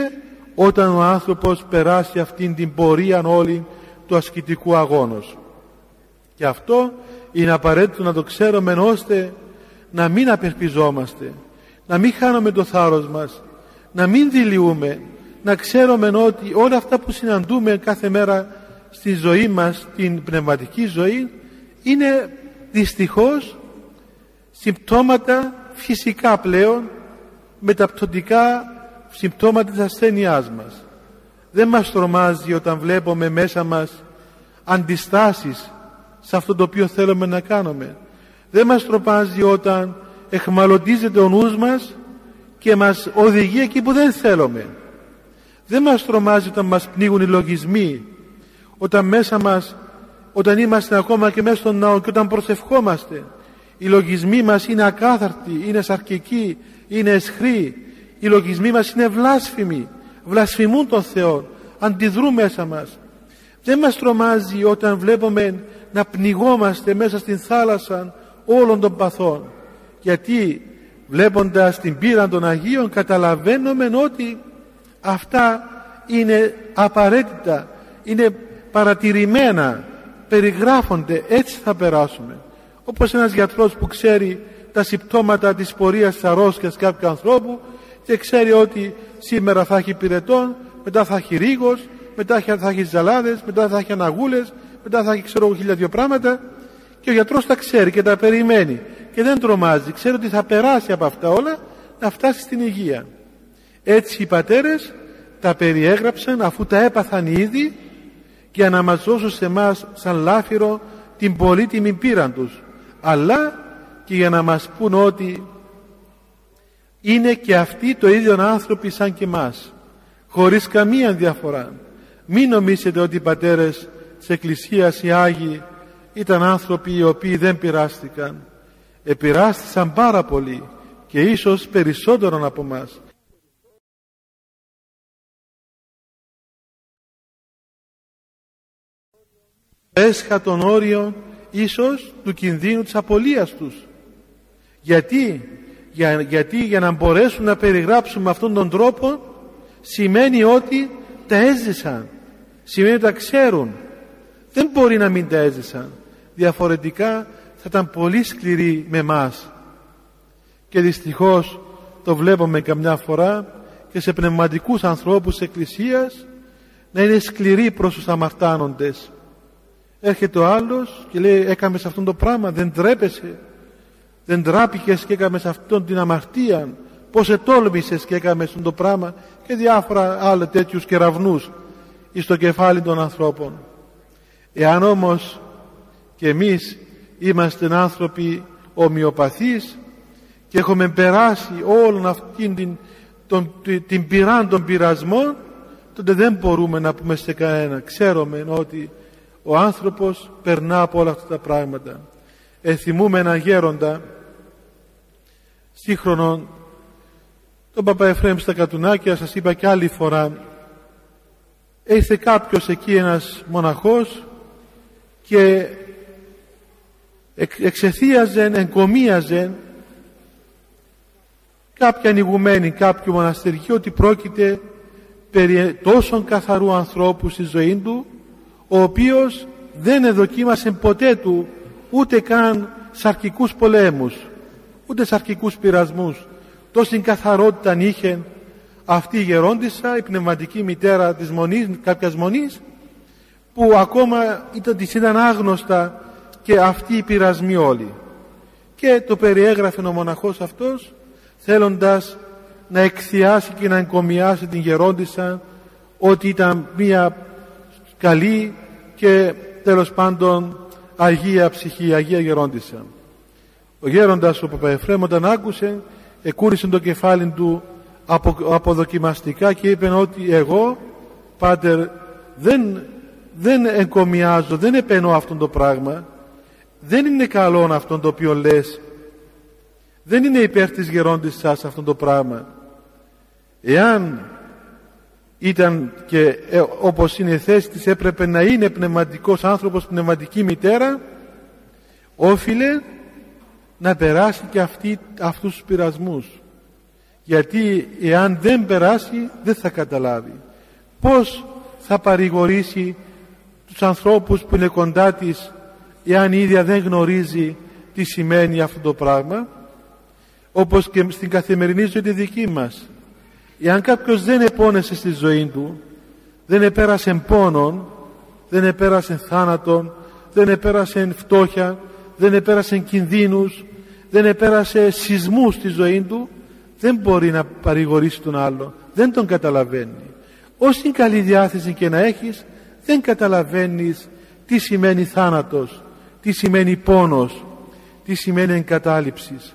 όταν ο άνθρωπος περάσει αυτήν την πορεία όλη του ασκητικού αγώνος. Και αυτό είναι απαραίτητο να το ξέρουμε ώστε να μην απελπιζόμαστε να μην χάνουμε το θάρρος μας να μην δηλιούμε να ξέρουμε ότι όλα αυτά που συναντούμε κάθε μέρα στη ζωή μας την πνευματική ζωή είναι δυστυχώς συμπτώματα φυσικά πλέον μεταπτωτικά συμπτώματα της ασθένειάς μας. Δεν μας τρομάζει όταν βλέπουμε μέσα μας αντιστάσεις σε αυτό το οποίο θέλουμε να κάνουμε. Δεν μας τρομάζει όταν εχμαλωτίζεται ο νους μας και μας οδηγεί εκεί που δεν θέλουμε. Δεν μας τρομάζει όταν μας πνίγουν οι λογισμοί όταν μέσα μας όταν είμαστε ακόμα και μέσα στον ναό και όταν προσευχόμαστε οι λογισμοί μας είναι ακάθαρτοι είναι σαρκικοί, είναι εσχροί. Οι λογισμοί μας είναι βλάσφημοι. Βλασφημούν τον Θεό αντιδρούν μέσα μας. Δεν μας τρομάζει όταν βλέπουμε να πνιγόμαστε μέσα στην θάλασσα όλων των παθών. Γιατί βλέποντας την πείρα των Αγίων καταλαβαίνουμε ότι αυτά είναι απαραίτητα είναι παρατηρημένα περιγράφονται έτσι θα περάσουμε όπως ένας γιατρός που ξέρει τα συμπτώματα της πορείας της αρρώσκιας κάποιου ανθρώπου και ξέρει ότι σήμερα θα έχει πυρετών μετά θα έχει ρίγος μετά θα έχει ζαλάδες, μετά θα έχει αναγούλες, μετά θα έχει ξέρω χίλια δύο πράγματα και ο γιατρός τα ξέρει και τα περιμένει και δεν τρομάζει, ξέρει ότι θα περάσει από αυτά όλα να φτάσει στην υγεία. Έτσι οι πατέρες τα περιέγραψαν αφού τα έπαθαν ήδη για να μας δώσουν σε εμά σαν λάφυρο την πολύτιμη πείραν τους. Αλλά και για να μας πούν ότι είναι και αυτοί το ίδιο άνθρωποι σαν και εμάς χωρίς καμία διαφορά. Μην νομίσετε ότι οι πατέρες της Εκκλησίας οι Άγιοι ήταν άνθρωποι οι οποίοι δεν πειράστηκαν. Επειράστησαν πάρα πολύ και ίσως περισσότερον από μας έσχα τον όριο ίσως του κινδύνου της απολίας τους. Γιατί για, γιατί για να μπορέσουν να περιγράψουν με αυτόν τον τρόπο σημαίνει ότι τα έζησαν. Σημαίνει ότι τα ξέρουν. Δεν μπορεί να μην τα έζησαν. Διαφορετικά θα ήταν πολύ σκληροί με μας και δυστυχώς το βλέπουμε καμιά φορά και σε πνευματικούς ανθρώπους της Εκκλησίας να είναι σκληροί προς τους αμαρτάνοντες έρχεται ο άλλος και λέει έκαμες σε αυτόν το πράγμα δεν τρέπεσαι δεν τράπηκες και έκαμες σε αυτόν την αμαρτία πως ετόλμησες και έκαμες σε αυτό το πράγμα και διάφορα άλλα τέτοιους κεραυνούς εις το κεφάλι των ανθρώπων. Εάν όμως και εμείς είμαστε άνθρωποι ομοιοπαθείς και έχουμε περάσει όλη αυτή την, τον, την πυράν των πειρασμών τότε δεν μπορούμε να πούμε σε κανένα. Ξέρουμε ότι ο άνθρωπος περνά από όλα αυτά τα πράγματα. Εθιμούμε ένα γέροντα σύγχρονο τον Παπα Εφραίμ στα Κατουνάκια σας είπα και άλλη φορά ήρθε κάποιος εκεί ένας μοναχός και εξεθίαζε, εγκομίαζε κάποια ανοιγουμένη κάποιου μοναστηριού ότι πρόκειται περί τόσων καθαρού ανθρώπου στη ζωή του ο οποίος δεν εδοκίμασε ποτέ του ούτε καν σαρκικούς πολέμους ούτε σαρκικούς πειρασμούς. Τόση καθαρότητα είχε. Αυτή η γερόντισσα η πνευματική μητέρα της μονής, κάποιας μονής που ακόμα ήταν, της ήταν άγνωστα και αυτοί οι πειρασμοί όλοι και το περιέγραφε ο μοναχός αυτός θέλοντας να εκθιάσει και να εγκομιάσει την γερόντισσα ότι ήταν μια καλή και τέλος πάντων Αγία ψυχή, Αγία γερόντισσα. Ο γέροντας ο Παπαεφρέμ όταν άκουσε εκούρισε το κεφάλι του απο, αποδοκιμαστικά και είπε ότι εγώ πάτερ δεν, δεν εγκομιάζω, δεν επενώ αυτό το πράγμα. Δεν είναι καλό αυτό το οποίο λες. Δεν είναι υπέρ της γερόντισσας αυτό το πράγμα. Εάν ήταν και ε, όπως είναι η θέση της έπρεπε να είναι πνευματικός άνθρωπος πνευματική μητέρα όφιλε να περάσει και αυτή, αυτούς τους πειρασμούς. Γιατί εάν δεν περάσει δεν θα καταλάβει. Πως θα παρηγορήσει τους ανθρώπους που είναι κοντά της εάν η ίδια δεν γνωρίζει τι σημαίνει αυτό το πράγμα όπως και στην καθημερινή ζωή τη δική μας εάν κάποιος δεν επώνεσε στη ζωή του δεν επέρασε πόνον δεν επέρασε θάνατον δεν επέρασε φτώχεια δεν επέρασε κινδύνους δεν επέρασε σεισμούς στη ζωή του δεν μπορεί να παρηγορήσει τον άλλο δεν τον καταλαβαίνει. Όση καλή διάθεση και να έχεις δεν καταλαβαίνεις τι σημαίνει θάνατος τι σημαίνει πόνος τι σημαίνει εγκατάλειψης.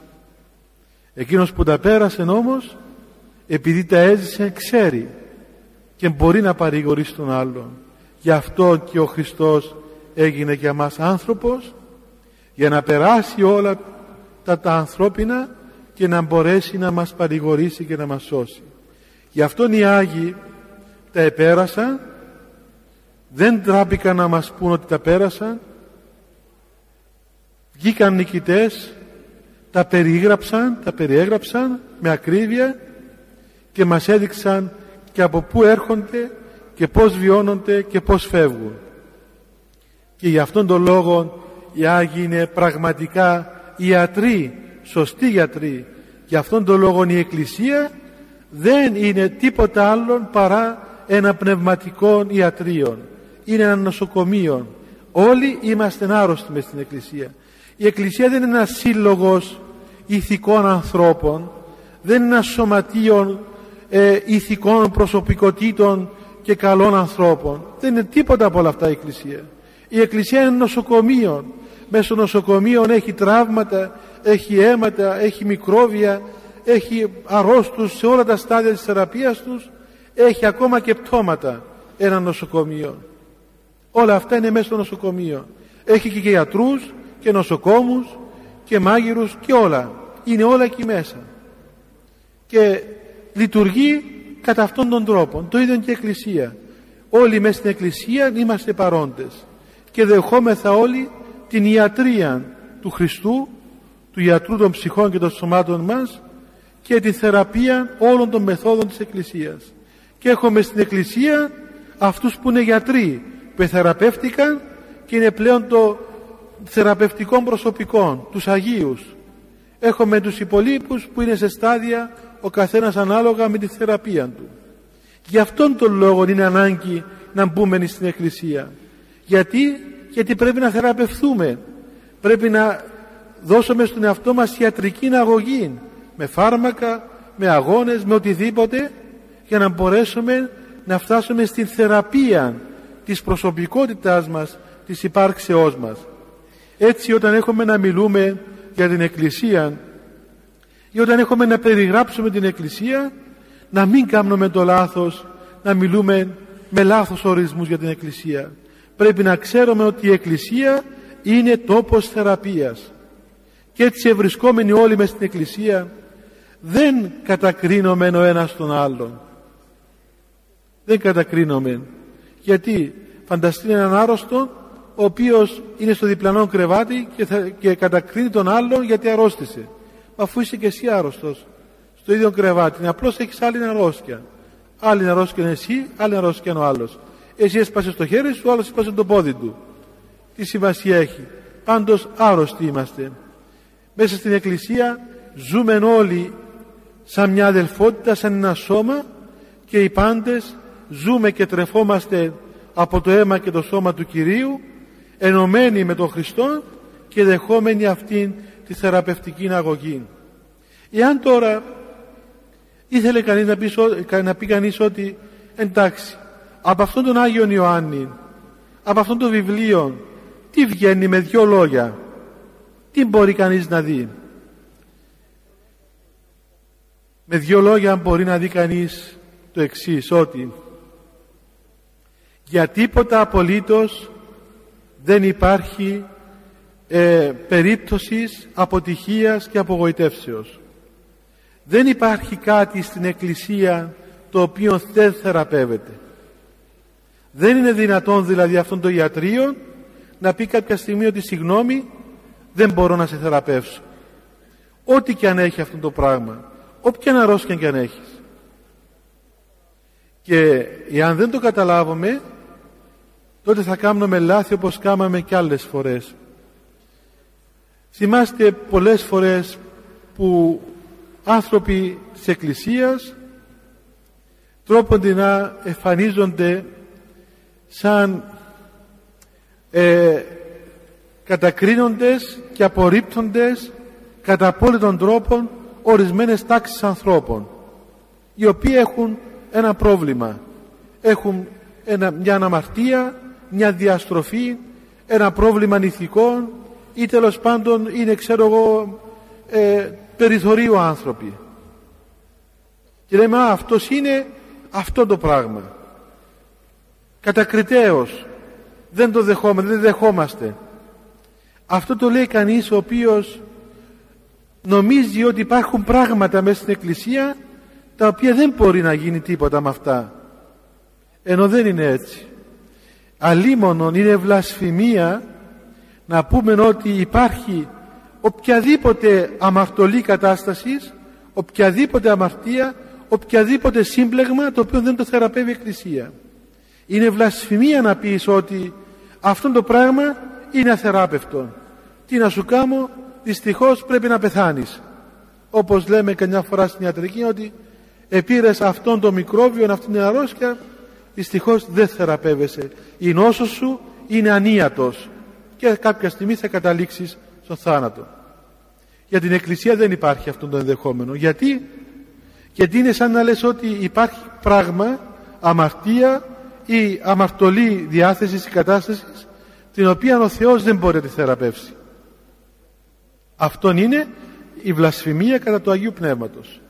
Εκείνος που τα πέρασε όμως επειδή τα έζησε ξέρει και μπορεί να παρηγορήσει τον άλλον. Γι' αυτό και ο Χριστός έγινε για μας άνθρωπος για να περάσει όλα τα, τα ανθρώπινα και να μπορέσει να μας παρηγορήσει και να μας σώσει. Γι' αυτόν οι Άγιοι τα επέρασαν δεν τράπηκαν να μας πούν ότι τα πέρασαν βγήκαν νικητές τα περιγράψαν, τα περιέγραψαν με ακρίβεια και μας έδειξαν και από πού έρχονται και πώς βιώνονται και πώς φεύγουν. Και γι' αυτόν τον λόγο οι Άγιοι είναι πραγματικά ιατροί, σωστοί γιατροί. Γι' αυτόν τον λόγο η Εκκλησία δεν είναι τίποτα άλλο παρά ένα πνευματικό ιατρείο, είναι ένα νοσοκομείο. Όλοι είμαστε άρρωστοι μες στην Εκκλησία. Η Εκκλησία δεν είναι ένας σύλλογος ηθικών ανθρώπων, δεν είναι ένας σωματείο ε, ηθικών προσωπικότητων και καλών ανθρώπων. Δεν είναι τίποτα από όλα αυτά η Εκκλησία. Η Εκκλησία είναι νοσοκομείο. Μέσω νοσοκομείων έχει τραύματα, έχει αίματα, έχει μικρόβια, έχει αρρώστους σε όλα τα στάδια της θεραπείας τους, έχει ακόμα και πτώματα ένα νοσοκομείο. Όλα αυτά είναι μέσα στο νοσοκομείο. Έχει και γιατρούς και νοσοκόμους και μάγειρους και όλα. Είναι όλα εκεί μέσα. Και λειτουργεί κατά αυτόν τον τρόπο. Το ίδιο και η Εκκλησία. Όλοι μέσα στην Εκκλησία είμαστε παρόντες και δεχόμεθα όλοι την ιατρία του Χριστού, του ιατρού των ψυχών και των σωμάτων μας και τη θεραπεία όλων των μεθόδων της Εκκλησίας. Και έχουμε στην Εκκλησία αυτούς που είναι γιατροί, που θεραπεύτηκαν και είναι πλέον το θεραπευτικό προσωπικό, τους Αγίους. Έχουμε τους υπολείπους που είναι σε στάδια ο καθένας ανάλογα με τη θεραπεία του. Γι' αυτόν τον λόγο είναι ανάγκη να μπούμε στην Εκκλησία. Γιατί, γιατί πρέπει να θεραπευθούμε. Πρέπει να δώσουμε στον εαυτό μας ιατρική αγωγή με φάρμακα, με αγώνες, με οτιδήποτε για να μπορέσουμε να φτάσουμε στην θεραπεία της προσωπικότητάς μας, της υπάρξεώς μας. Έτσι όταν έχουμε να μιλούμε για την Εκκλησία ή όταν έχουμε να περιγράψουμε την Εκκλησία να μην κάνουμε το λάθος να μιλούμε με λάθος ορισμούς για την Εκκλησία. Πρέπει να ξέρουμε ότι η Εκκλησία είναι τόπος θεραπείας. Και έτσι ευρισκόμενοι όλοι μες στην Εκκλησία δεν κατακρίνουμε ο ένας τον άλλον. Δεν κατακρίνουμε. Γιατί φανταστείτε έναν άρρωστο ο οποίος είναι στο διπλανό κρεβάτι και, θα, και κατακρίνει τον άλλον γιατί αρρώστησε. Αφού είσαι και εσύ άρρωστος στο ίδιο κρεβάτι, απλώς έχεις άλλη αρρώστια. Άλλη αρρώστια είναι εσύ, άλλη αρρώστια είναι ο άλλος. Εσύ έσπασε το χέρι σου, ο άλλος έσπασε το πόδι του. Τι σημασία έχει. Πάντως άρρωστοι είμαστε. Μέσα στην Εκκλησία ζούμε όλοι σαν μια αδελφότητα, σαν ένα σώμα και οι πάντες ζούμε και τρεφόμαστε από το αίμα και το σώμα του Κυρίου ενωμένοι με τον Χριστό και δεχόμενοι αυτήν της θεραπευτική αγωγή. Εάν τώρα ήθελε κανείς να πεις, να πει κανείς ότι εντάξει από αυτόν τον Άγιον Ιωάννη από αυτόν το βιβλίο τι βγαίνει με δυο λόγια τι μπορεί κανείς να δει; Με δυο λόγια μπορεί να δει κανείς το εξής ότι για τίποτα απολύτως δεν υπάρχει ε, περίπτωσης αποτυχίας και απογοητεύσεως. Δεν υπάρχει κάτι στην Εκκλησία το οποίο δεν θεραπεύεται. Δεν είναι δυνατόν δηλαδή αυτόν το ιατρείο να πει κάποια στιγμή ότι συγγνώμη δεν μπορώ να σε θεραπεύσω. Ό,τι και αν έχει αυτό το πράγμα. Όποια αρρώστια και αν έχεις. Και εάν δεν το καταλάβουμε τότε θα κάνουμε λάθη όπως κάμαμε και άλλες φορές. Θυμάστε πολλές φορές που άνθρωποι της Εκκλησίας τρόπον να εμφανίζονται σαν ε, κατακρίνοντες και απορρίπτοντες κατά απόλυτον τρόπον ορισμένες τάξεις ανθρώπων οι οποίοι έχουν ένα πρόβλημα. Έχουν ένα, μια αναμαρτία μια διαστροφή ένα πρόβλημα νηθικών ή τέλος πάντων είναι ξέρω εγώ ε, περιθωρίου άνθρωποι. Και λέμε α αυτός είναι αυτό το πράγμα. Κατακριτέως. Δεν το δεχόμαστε δεν δεχόμαστε αυτό το λέει κανείς ο οποίος νομίζει ότι υπάρχουν πράγματα μέσα στην Εκκλησία τα οποία δεν μπορεί να γίνει τίποτα με αυτά. Ενώ δεν είναι έτσι. Αλίμονον είναι βλασφημία να πούμε ότι υπάρχει οποιαδήποτε αμαρτωλή κατάστασης οποιαδήποτε αμαρτία οποιαδήποτε σύμπλεγμα το οποίο δεν το θεραπεύει η Εκκλησία. Είναι βλασφημία να πεις ότι αυτό το πράγμα είναι αθεράπευτο. Τι να σου κάνω δυστυχώς πρέπει να πεθάνεις. Όπως λέμε καμιά φορά στην ιατρική ότι επήρες αυτόν το μικρόβιο αυτήν την αρρώστια δυστυχώς δεν θεραπεύεσαι. Η νόσος σου είναι ανίατος και κάποια στιγμή θα καταλήξεις στον θάνατο. Για την Εκκλησία δεν υπάρχει αυτό το ενδεχόμενο. Γιατί; Γιατί είναι σαν να λες ότι υπάρχει πράγμα αμαρτία ή αμαρτωλή διάθεσης ή κατάστασης την οποία ο Θεός δεν μπορεί να τη θεραπεύσει. Αυτό είναι η βλασφημία κατά του Αγίου Πνεύματος.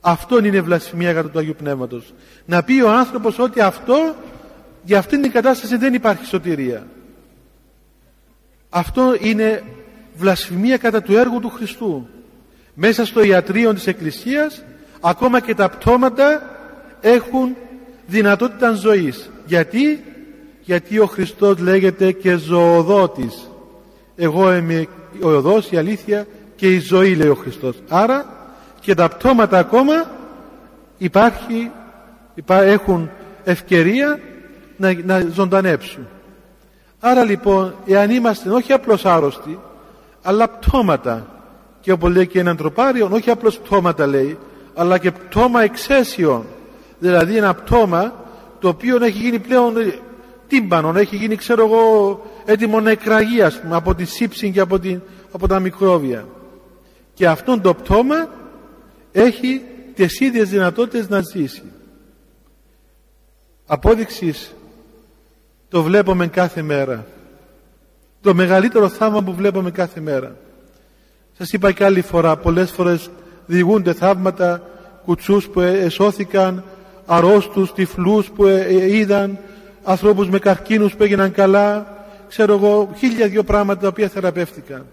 Αυτό είναι η βλασφημία κατά του Αγίου Πνεύματος. Να πει ο άνθρωπος ότι αυτό για αυτήν την κατάσταση δεν υπάρχει σωτηρία αυτό είναι βλασφημία κατά του έργου του Χριστού. Μέσα στο ιατρείο της Εκκλησίας ακόμα και τα πτώματα έχουν δυνατότητα ζωής. Γιατί; Γιατί ο Χριστός λέγεται και ζωοδότης. Εγώ είμαι ο οδός, η αλήθεια και η ζωή λέει ο Χριστός. Άρα και τα πτώματα ακόμα υπάρχει, έχουν ευκαιρία να, να ζωντανέψουν άρα λοιπόν εάν είμαστε όχι απλώς άρρωστοι αλλά πτώματα. Και όπως λέει και έναν τροπάριο όχι απλώς πτώματα λέει αλλά και πτώμα εξαίσιων δηλαδή ένα πτώμα το οποίο έχει γίνει πλέον τύμπανο έχει γίνει ξέρω εγώ έτοιμο να εκραγεί πούμε, από τη σύψη και από, την, από τα μικρόβια. Και αυτό το πτώμα έχει τις ίδιες δυνατότητες να ζήσει. Απόδειξης το βλέπουμε κάθε μέρα. Το μεγαλύτερο θαύμα που βλέπουμε κάθε μέρα. Σας είπα και άλλη φορά πολλές φορές διηγούνται θαύματα κουτσούς που εσώθηκαν αρρώστους, τυφλούς που ε, ε, είδαν ανθρώπους με καρκίνους που έγιναν καλά. Ξέρω εγώ χίλια δυο πράγματα τα οποία θεραπεύτηκαν.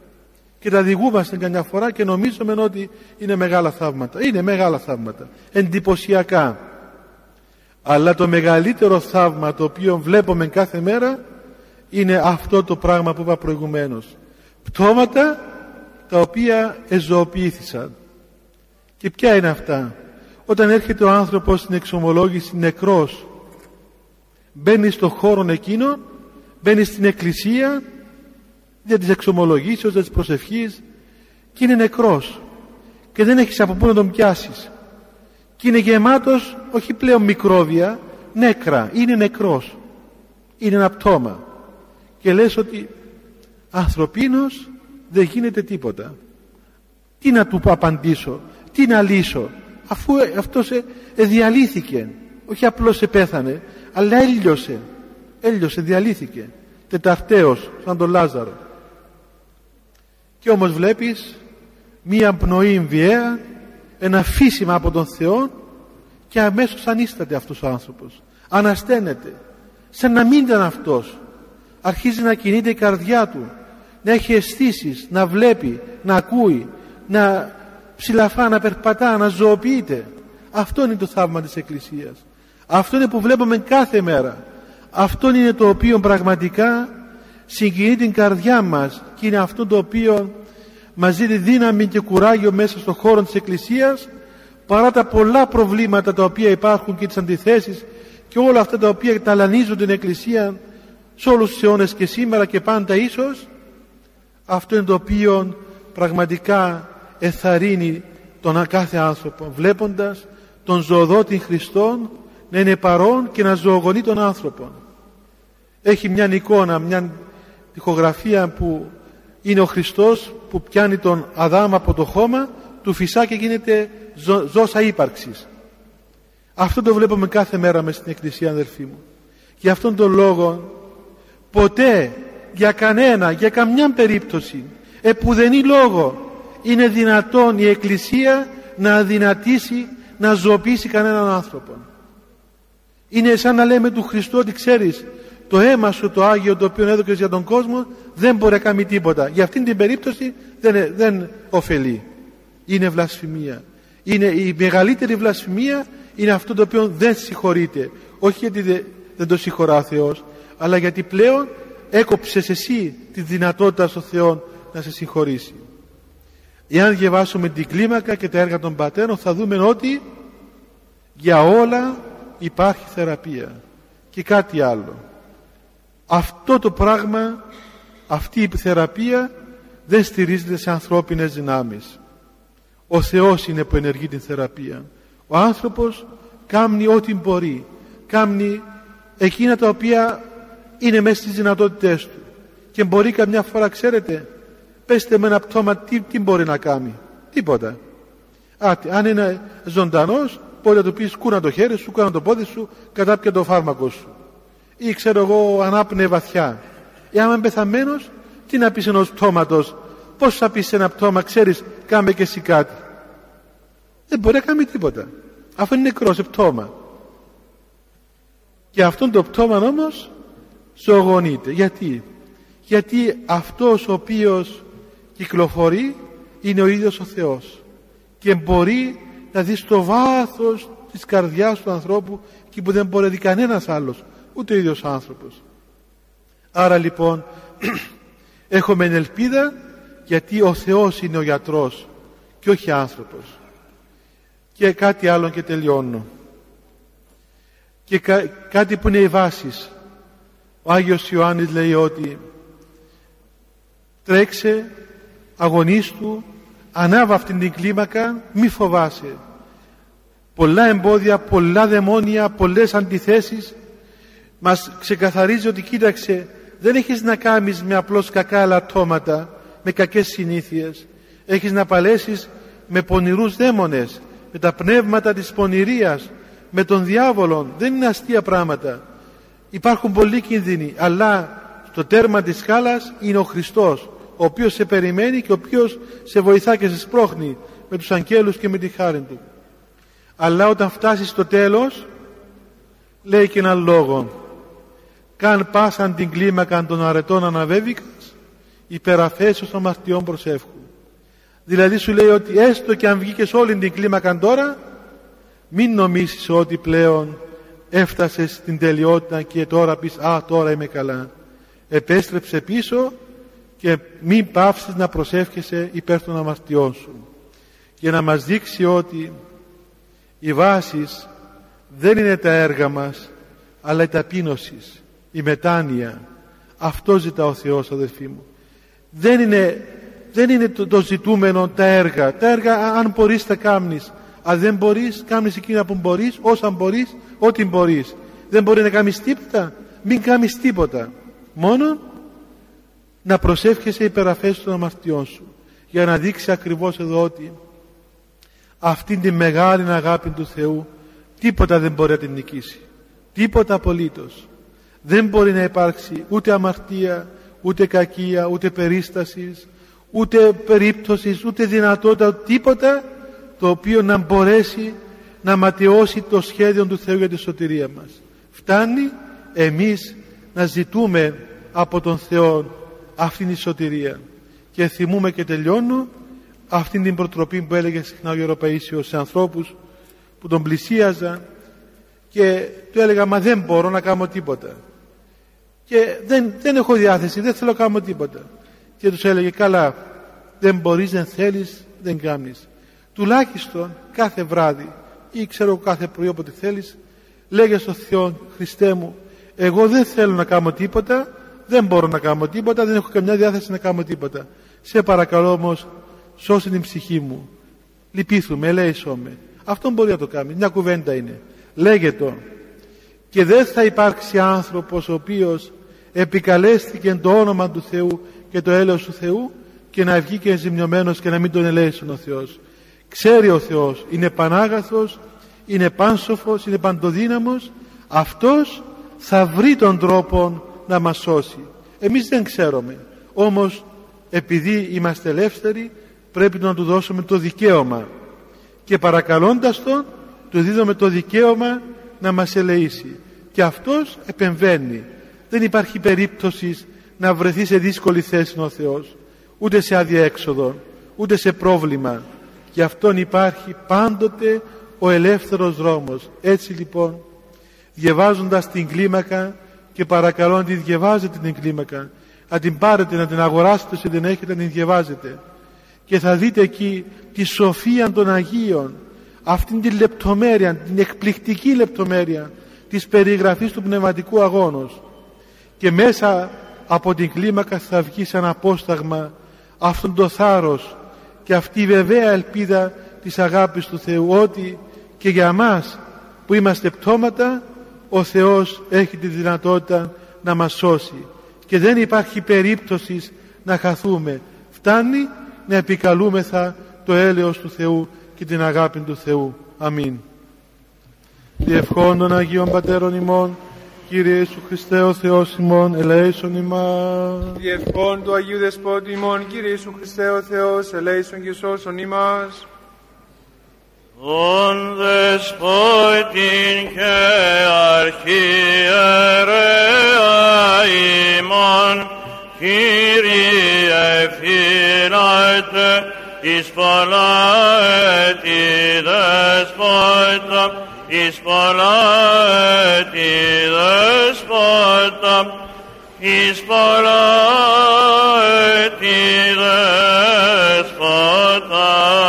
Και τα διηγούμαστε καμιά φορά και νομίζουμε ότι είναι μεγάλα θαύματα. Είναι μεγάλα θαύματα. Εντυπωσιακά αλλά το μεγαλύτερο θαύμα το οποίο βλέπουμε κάθε μέρα είναι αυτό το πράγμα που είπα προηγουμένως. Πτώματα τα οποία εζωοποιήθησαν. Και ποια είναι αυτά; Όταν έρχεται ο άνθρωπος στην εξομολόγηση νεκρός μπαίνει στο χώρο εκείνο μπαίνει στην εκκλησία για τις εξομολογήσεις, για τις προσευχής και είναι νεκρός. Και δεν έχεις από πού να τον πιάσεις και είναι γεμάτος όχι πλέον μικρόβια νέκρα, είναι νεκρός. Είναι ένα πτώμα. Και λες ότι ανθρωπίνος δεν γίνεται τίποτα. Τι να του απαντήσω τι να λύσω αφού αυτός ε, διαλύθηκε όχι απλώς επέθανε αλλά έλειωσε. Έλειωσε, διαλύθηκε. Τεταρταίος σαν τον Λάζαρο. Και όμως βλέπεις μία πνοή βιαία ένα φύσιμα από τον Θεό και αμέσως ανίσταται αυτός ο άνθρωπος. Ανασταίνεται. Σαν να μην ήταν αυτός. Αρχίζει να κινείται η καρδιά του. Να έχει αισθήσεις, να βλέπει, να ακούει να ψηλαφά, να περπατά, να ζωοποιείται. Αυτό είναι το θαύμα της Εκκλησίας. Αυτό είναι που βλέπουμε κάθε μέρα. Αυτό είναι το οποίο πραγματικά συγκινεί την καρδιά μας και είναι αυτό το οποίο μας δίνει δύναμη και κουράγιο μέσα στον χώρο της Εκκλησίας παρά τα πολλά προβλήματα τα οποία υπάρχουν και τις αντιθέσεις και όλα αυτά τα οποία ταλανίζουν την Εκκλησία σε όλους τους αιώνες και σήμερα και πάντα ίσως αυτό είναι το οποίο πραγματικά εθαρρύνει τον κάθε άνθρωπο βλέποντας τον ζωοδότη Χριστόν να είναι παρόν και να ζωογονεί τον άνθρωπο. Έχει μια εικόνα μια τυχογραφία που είναι ο Χριστός που πιάνει τον Αδάμ από το χώμα του φυσά και γίνεται ζω, ζώσα ύπαρξης. Αυτό το βλέπουμε κάθε μέρα μες στην εκκλησία αδελφοί μου. Για αυτόν τον λόγο ποτέ για κανένα για καμιά περίπτωση επουδενή λόγο είναι δυνατόν η εκκλησία να αδυνατήσει να ζωοποιήσει κανέναν άνθρωπο είναι σαν να λέμε του Χριστού ότι ξέρεις το αίμα σου το Άγιο το οποίο έδωκες για τον κόσμο δεν μπορεί να κάνει τίποτα. Για αυτήν την περίπτωση δεν, δεν ωφελεί. Είναι βλασφημία. Είναι η μεγαλύτερη βλασφημία είναι αυτό το οποίο δεν συγχωρείται όχι γιατί δεν, το συγχωρά ο Θεός αλλά γιατί πλέον έκοψες εσύ τη δυνατότητα στο Θεό να σε συγχωρήσει. Εάν διαβάσουμε την κλίμακα και τα έργα των πατέρων θα δούμε ότι για όλα υπάρχει θεραπεία. Και κάτι άλλο αυτό το πράγμα αυτή η θεραπεία δεν στηρίζεται σε ανθρώπινες δυνάμεις. Ο Θεός είναι που ενεργεί την θεραπεία. Ο άνθρωπος κάνει ό,τι μπορεί. Κάνει εκείνα τα οποία είναι μέσα στις δυνατότητές του. Και μπορεί καμιά φορά ξέρετε πέστε με ένα πτώμα τι, τι μπορεί να κάνει. Τίποτα. Άτι, αν είναι ζωντανός μπορεί να του πεις κούνα το χέρι σου, κούνα το πόδι σου κατάπια το φάρμακο σου ή ξέρω εγώ ανάπνεε βαθιά. Ή άμα είναι πεθαμένος τι να πεις ενός πτώματος; Πως θα πεις σε ένα πτώμα ξέρεις κάμε και εσύ κάτι. Δεν μπορεί να κάνει τίποτα αφού είναι νεκρό σε πτώμα. Και αυτόν το πτώμα όμως ζωογονείται γιατί; Γιατί αυτός ο οποίος κυκλοφορεί είναι ο ίδιος ο Θεός και μπορεί να δει στο βάθος της καρδιάς του ανθρώπου και που δεν μπορεί να δει κανένας άλλος ούτε ο ίδιος άνθρωπος. Άρα λοιπόν [CLEARS THROAT] έχουμε ελπίδα γιατί ο Θεός είναι ο γιατρός και όχι άνθρωπος. Και κάτι άλλο και τελειώνω. Και κάτι που είναι οι βάσεις. Ο Άγιος Ιωάννης λέει ότι τρέξε αγωνίστου ανάβα αυτήν την κλίμακα μη φοβάσαι. Πολλά εμπόδια, πολλά δαιμόνια πολλές αντιθέσεις μας ξεκαθαρίζει ότι κοίταξε δεν έχεις να κάνεις με απλώς κακά ελαττώματα με κακές συνήθειες. Έχεις να παλέσεις με πονηρούς δαίμονες με τα πνεύματα της πονηρίας με τον διάβολο δεν είναι αστεία πράγματα. Υπάρχουν πολλοί κίνδυνοι αλλά το τέρμα της σκάλας είναι ο Χριστός ο οποίος σε περιμένει και ο οποίος σε βοηθά και σε σπρώχνει με τους αγγέλους και με τη χάρη του. Αλλά όταν φτάσεις στο τέλος λέει και έναν λόγο καν πάσαν την κλίμακα των αρετών αναβέβηκας υπεραφέσεως των μαρτιών προσεύχου δηλαδή σου λέει ότι έστω και αν βγήκες όλη την κλίμακα τώρα μην νομίσεις ότι πλέον έφτασες στην τελειότητα και τώρα πεις «Α, τώρα είμαι καλά». Επέστρεψε πίσω και μην πάυσεις να προσεύχεσαι υπέρ των αμαρτιών σου. Για να μας δείξει ότι οι βάσεις δεν είναι τα έργα μας, αλλά η ταπείνωση, η μετάνοια. Αυτό ζητά ο Θεός, αδελφοί μου. Δεν είναι, δεν είναι το, το ζητούμενο τα έργα. Τα έργα, αν μπορείς, τα κάνεις αν δεν μπορείς κάνεις εκείνα που μπορείς όσα μπορείς ό,τι μπορείς δεν μπορεί να κάνεις τίποτα μην κάνεις τίποτα μόνο να προσεύχεσαι υπεραφέσεις των αμαρτιών σου για να δείξει ακριβώς εδώ ότι αυτήν τη μεγάλη αγάπη του Θεού τίποτα δεν μπορεί να την νικήσει τίποτα απολύτως δεν μπορεί να υπάρξει ούτε αμαρτία ούτε κακία ούτε περίστασης ούτε περίπτωσης ούτε δυνατότητα τίποτα το οποίο να μπορέσει να ματαιώσει το σχέδιο του Θεού για τη σωτηρία μας. Φτάνει εμείς να ζητούμε από τον Θεό αυτήν τη σωτηρία. Και θυμούμε και τελειώνω αυτήν την προτροπή που έλεγε συχνά ο Ευρωπαίσιος σε ανθρώπους που τον πλησίαζαν και του έλεγα μα δεν μπορώ να κάνω τίποτα. Και δεν, δεν έχω διάθεση, δεν θέλω να κάνω τίποτα. Και τους έλεγε καλά δεν μπορείς, δεν θέλεις, δεν κάνεις τουλάχιστον κάθε βράδυ ή ξέρω κάθε πρωί όποτε θέλεις λέγε στο Θεό Χριστέ μου εγώ δεν θέλω να κάνω τίποτα δεν μπορώ να κάνω τίποτα δεν έχω καμιά διάθεση να κάνω τίποτα. Σε παρακαλώ όμως σώσε την ψυχή μου. Λυπήθουμε, ελέησό αυτό μπορεί να το κάνει, μια κουβέντα είναι. Λέγε το και δεν θα υπάρξει άνθρωπος ο οποίος επικαλέστηκε το όνομα του Θεού και το έλεος του Θεού και να βγει και ζημιωμένος και να μην τον ελέησουν ο Θεός. Ξέρει ο Θεός είναι πανάγαθος είναι πάνσοφος είναι παντοδύναμος αυτός θα βρει τον τρόπο να μας σώσει. Εμείς δεν ξέρουμε. Όμως επειδή είμαστε ελεύθεροι πρέπει να του δώσουμε το δικαίωμα. Και παρακαλώντας τον του δίδουμε το δικαίωμα να μας ελεήσει και αυτός επεμβαίνει δεν υπάρχει περίπτωσης να βρεθεί σε δύσκολη θέση ο Θεός ούτε σε αδιέξοδο ούτε σε πρόβλημα Γι' αυτόν υπάρχει πάντοτε ο ελεύθερος δρόμος. Έτσι λοιπόν, διαβάζοντας την κλίμακα και παρακαλώ να την διαβάζετε την κλίμακα, να την πάρετε, να την αγοράσετε σε την έχετε, να την διαβάζετε. Και θα δείτε εκεί τη σοφία των Αγίων, αυτήν την λεπτομέρεια, την εκπληκτική λεπτομέρεια της περιγραφής του πνευματικού αγώνος. Και μέσα από την κλίμακα θα βγει σαν απόσταγμα αυτόν το θάρρος και αυτή η βεβαία ελπίδα της αγάπης του Θεού ότι και για μας που είμαστε πτώματα ο Θεός έχει τη δυνατότητα να μας σώσει και δεν υπάρχει περίπτωσης να χαθούμε φτάνει να επικαλούμεθα το έλεος του Θεού και την αγάπη του Θεού. Αμήν. Διευχών των Αγίων Πατέρων ημών, Κύριε Ιησού Χριστέ ο Θεός ημών, ελέησον ημάς. Διευχών του Αγίου Δεσπότη ημών, Κύριε Ιησού Χριστέ ο Θεός, ελέησον και σώσον ημάς. Ον δεσπότην και αρχιερέα ημών, Κύριε φυλάτε εις πολλά έτη δεσπότα, εισπορότη δεσπότα, εισπορότη δεσπότα.